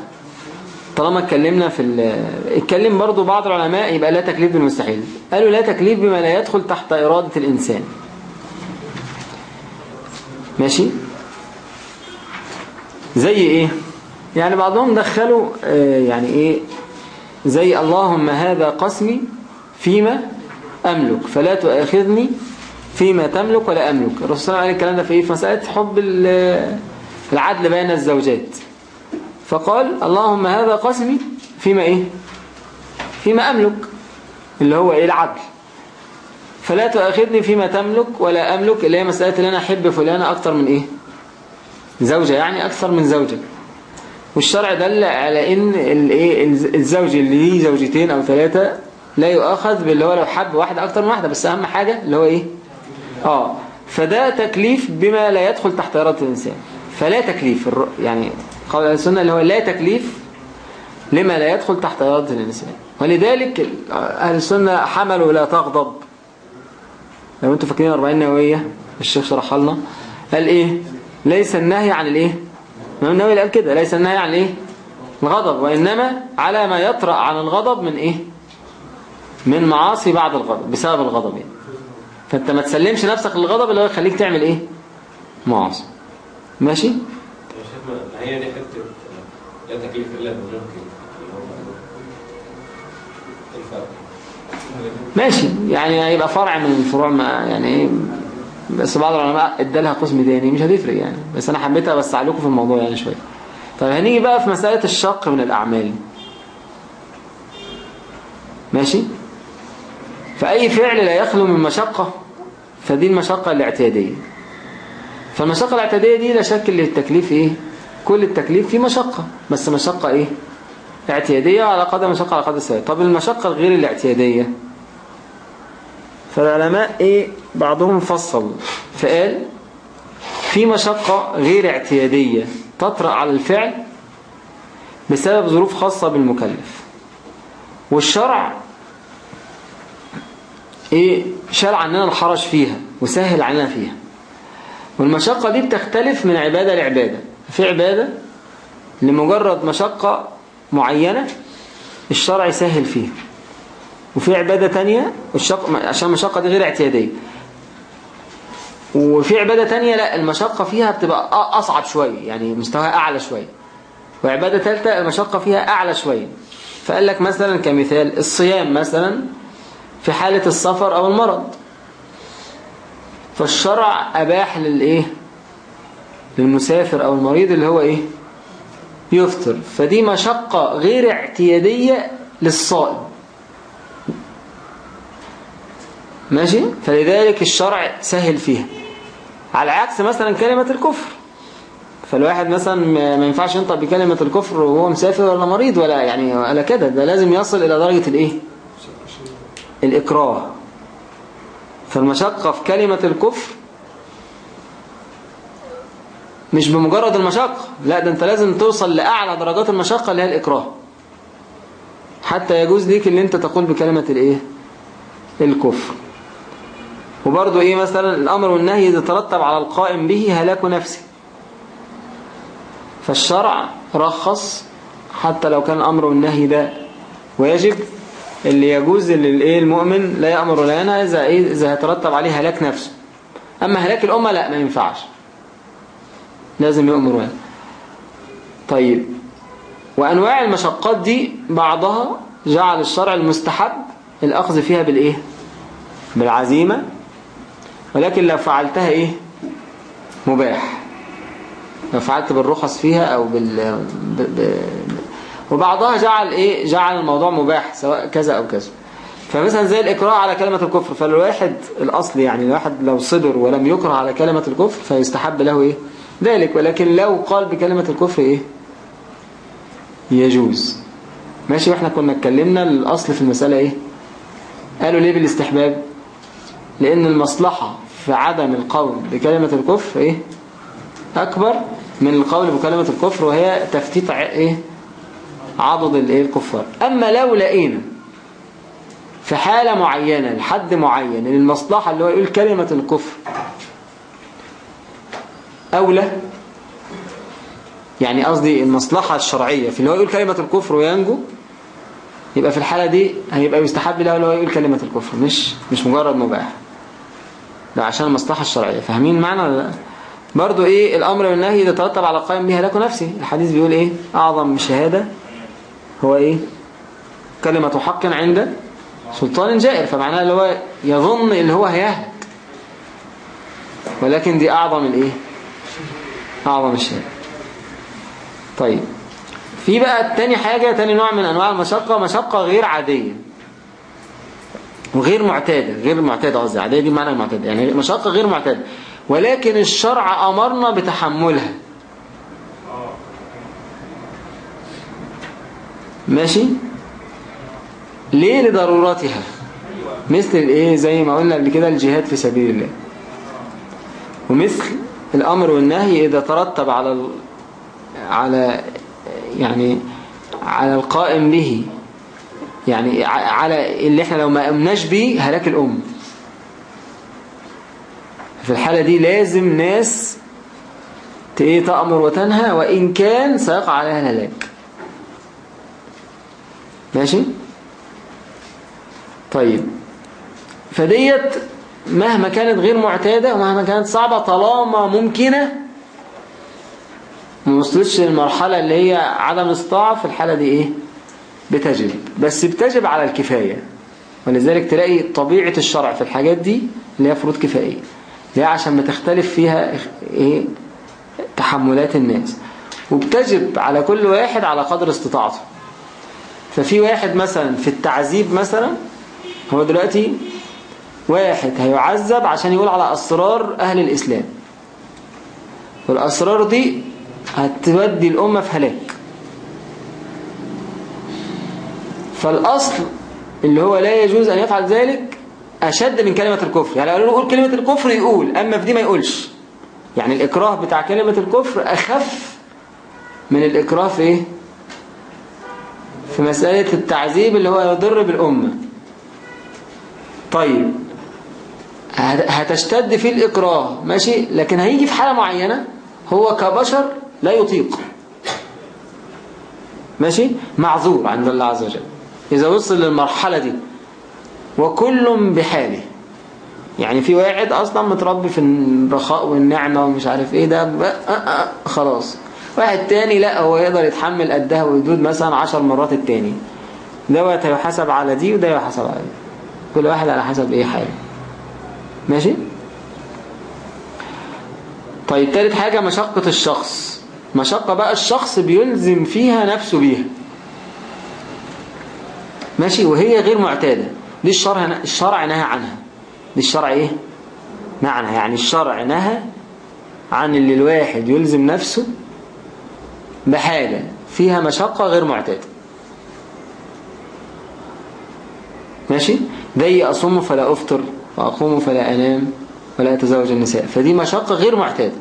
طالما اتكلمنا في اتكلم برضو بعض العلماء يبقى لا تكليف بالمستحيل. قالوا لا تكليف بما لا يدخل تحت إرادة الإنسان. ماشي؟ زي إيه؟ يعني بعضهم دخلوا آه، يعني إيه؟ زي اللهم هذا قسمي فيما أملك فلا تؤاخذني فيما تملك ولا أملك. الرسول صلى الله عليه وسلم الكلام ده في إيه؟ في مسألة حب ال- العدل بين الزوجات. فقال اللهم هذا قسمي فيما إيه؟ فيما أملك اللي هو إيه العدل. فلا تؤاخذني فيما تملك ولا أملك اللي هي مسألة اللي أنا أحب فلانة أكتر من إيه؟ زوجة يعني أكثر من زوجة. والشرع دل على إن الايه الزوج اللي ليه زوجتين أو ثلاثة لا يؤاخذ باللي هو لو حب واحدة أكتر من واحدة بس أهم حاجة اللي هو إيه؟ آه. فده تكليف بما لا يدخل تحت إرادة الإنسان. فلا تكليف يعني قول السنة اللي هو لا تكليف لما لا يدخل تحت إرادة الإنسان. ولذلك أهل السنة حملوا لا تغضب. لو أنتوا فاكرين 40 نووية الشيخ شرحها لنا. قال إيه؟ ليس النهي عن الإيه؟ الإمام النووي قال كده ليس النهي عن الإيه؟ الغضب وإنما على ما يطرأ عن الغضب من إيه؟ من معاصي بعد الغضب بسبب الغضب يعني. فأنت ما تسلمش نفسك للغضب اللي هو يخليك تعمل إيه؟ معاصي. ماشي؟ ما هي دي حتة لا تكليف إلا ماشي. يعني هيبقى فرع من الفروع ما يعني إيه بس بعض العلماء ادالها قسم تاني مش هتفرق يعني. بس أنا حبيت اوسع لكم في الموضوع يعني شوية. طيب هنيجي بقى في مسألة الشق من الأعمال. ماشي؟ فأي فعل لا يخلو من مشقة فدي المشقة الاعتيادية. فالمشقة الاعتيادية دي لا شك اللي التكليف إيه؟ كل التكليف فيه مشقة. بس مشقة إيه؟ اعتيادية على قدر مشقة على قدر السبب طب المشقة الغير الاعتيادية؟ فالعلماء إيه؟ بعضهم فصل. فقال في مشقة غير اعتيادية تطرأ على الفعل بسبب ظروف خاصة بالمكلف. والشرع إيه؟ شال عننا الحرج فيها وسهل علينا فيها. والمشقة دي بتختلف من عبادة لعبادة. في عبادة لمجرد مشقة معينة الشرع يسهل فيها وفي عبادة تانية. عشان المشقة دي غير اعتيادية. وفي عبادة تانية لا المشقة فيها بتبقى أصعب شوية يعني مستواها أعلى شوية وعبادة ثالثة المشقة فيها أعلى شوية فقال لك مثلا كمثال الصيام مثلا في حالة السفر أو المرض. فالشرع أباح للإيه؟ للمسافر أو المريض اللي هو إيه؟ يفطر. فدي مشقة غير اعتيادية للصائم. ماشي؟ فلذلك الشرع سهل فيها. على عكس مثلا كلمة الكفر. فالواحد مثلا ما ينفعش ينطق بكلمة الكفر وهو مسافر ولا مريض ولا يعني ولا كده. ده لازم يصل إلى درجة الإيه؟ الإكراه. فالمشقة في كلمة الكفر مش بمجرد المشقة. لا ده انت لازم توصل لأعلى درجات المشقة اللي هي الإكراه. حتى يجوز ليك اللي انت تقول بكلمة الإيه؟ الكفر. وبرضو إيه مثلا؟ الأمر والنهي إذا ترتب على القائم به هلاك نفسه فالشرع رخص حتى لو كان الأمر والنهي ده. واجب اللي يجوز للايه المؤمن لا يأمر ولا ينهى إذا, إيه؟ إذا هيترتب عليه هلاك نفسه. أما هلاك الأمة لا ما ينفعش. لازم يأمر طيب. وأنواع المشقات دي بعضها جعل الشرع المستحب الأخذ فيها بالإيه؟ بالعزيمة. ولكن لو فعلتها إيه؟ مباح. لو فعلت بالرخص فيها أو بال ب... ب... وبعضها جعل إيه؟ جعل الموضوع مباح سواء كذا أو كذا. فمثلا زي الإكراه على كلمة الكفر فالواحد الأصل يعني الواحد لو صدر ولم يكره على كلمة الكفر فيستحب له إيه؟ ذلك ولكن لو قال بكلمة الكفر إيه؟ يجوز. ماشي وإحنا كنا اتكلمنا الأصل في المسألة إيه؟ قالوا ليه بالاستحباب؟ لأن المصلحة في عدم القول بكلمة الكفر إيه؟ أكبر من القول بكلمة الكفر وهي تفتيت إيه؟ عضد الإيه؟ الكفار. أما لو لقينا في حالة معينة لحد معين المصلحة اللي هو يقول كلمة الكفر أولى يعني قصدي المصلحة الشرعية في اللي هو يقول كلمة الكفر وينجو يبقى في الحالة دي هيبقى يستحب له هو يقول كلمة الكفر مش مش مجرد مباح. ده عشان المصلحة الشرعية. فاهمين معنى ولا لأ؟ برضو إيه الأمر والنهي ترتب على القائم بها لكم نفسي الحديث بيقول إيه؟ أعظم شهادة هو إيه؟ كلمة حق عند سلطان جائر. فمعناه اللي هو يظن اللي هو هيهلك. ولكن دي أعظم الإيه؟ اعظم الشهادة طيب. في بقى تاني حاجة تاني نوع من أنواع المشقة مشقة غير عادية. وغير معتادة غير معتادة قصدي. عادية دي معنى المعتادة يعني مشقة غير معتادة. ولكن الشرع أمرنا بتحملها. ماشي؟ ليه؟ لضرورتها. مثل الإيه؟ زي ما قلنا قبل كده الجهاد في سبيل الله. ومثل الأمر والنهي إذا ترتب على ال... على يعني على القائم به. يعني على اللي إحنا لو ما قمناش بيه هلاك الأم. في الحالة دي لازم ناس إيه تأمر وتنهى وإن كان سيقع عليها الهلاك. ماشي؟ طيب. فديت مهما كانت غير معتادة ومهما كانت صعبة طالما ممكنة. ما وصلتش للمرحلة اللي هي عدم استطاعة في الحالة دي إيه؟ بتجب. بس بتجب على الكفاية. ولذلك تلاقي طبيعة الشرع في الحاجات دي اللي هي فروض كفائية. ليه عشان ما تختلف فيها إيه؟ تحملات الناس. وبتجب على كل واحد على قدر استطاعته. ففي واحد مثلا في التعذيب مثلا هو دلوقتي واحد هيعذب عشان يقول على أسرار أهل الإسلام. والأسرار دي هتودي الأمة في هلاك. فالأصل اللي هو لا يجوز أن يفعل ذلك أشد من كلمة الكفر. يعني قالوا له قول كلمة الكفر يقول أما في دي ما يقولش. يعني الإكراه بتاع كلمة الكفر أخف من الإكراه في إيه؟ في مسألة التعذيب اللي هو يضر بالأمة. طيب. هتشتد فيه الإكراه ماشي؟ لكن هيجي في حالة معينة هو كبشر لا يطيق. ماشي؟ معذور عند الله عز وجل. إذا وصل للمرحلة دي وكل بحاله. يعني في واحد أصلا متربي في الرخاء والنعمة ومش عارف إيه ده خلاص. واحد تاني لا هو يقدر يتحمل قدها ويدود مثلا عشر مرات التاني. دوت هيحاسب على دي وده يحاسب على دي. كل واحد على حسب إيه حاله. ماشي؟ طيب تالت حاجة مشقة الشخص. مشقة بقى الشخص بيلزم فيها نفسه بيها. ماشي؟ وهي غير معتادة. دي الشرع الشرع نهى عنها. دي الشرع إيه؟ نهى عنها. يعني الشرع نهى عن اللي الواحد يلزم نفسه بحاجة فيها مشقة غير معتادة. ماشي؟ زي أصوم فلا أفطر. وأقوم فلا أنام ولا أتزوج النساء. فدي مشقة غير معتادة.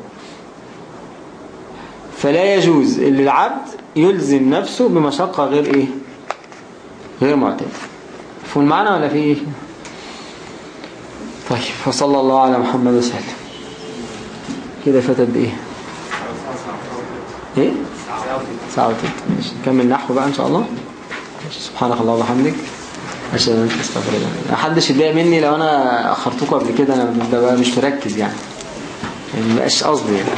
فلا يجوز اللي العبد يلزم نفسه بمشقة غير إيه؟ غير معتادة. مفهوم المعنى ولا في إيه؟ طيب وصلى الله على محمد وسلم. كده فاتت بإيه؟ إيه؟ ساعة وتلت. ماشي. نكمل نحو بقى إن شاء الله. سبحانك الله وبحمدك. إله إلا أنت أستغفرك محدش يتضايق مني لو أنا أخرتكم قبل كده أنا ببقى مش مركز يعني. يعني مبقاش قصدي يعني.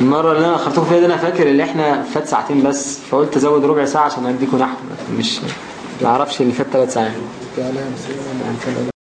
المرة اللي أنا أخرتكم فيها دي أنا فاكر اللي إحنا فات ساعتين بس فقلت أزود ربع ساعة عشان أديكم نحو مش ما أعرفش اللي فات ثلاث ساعات.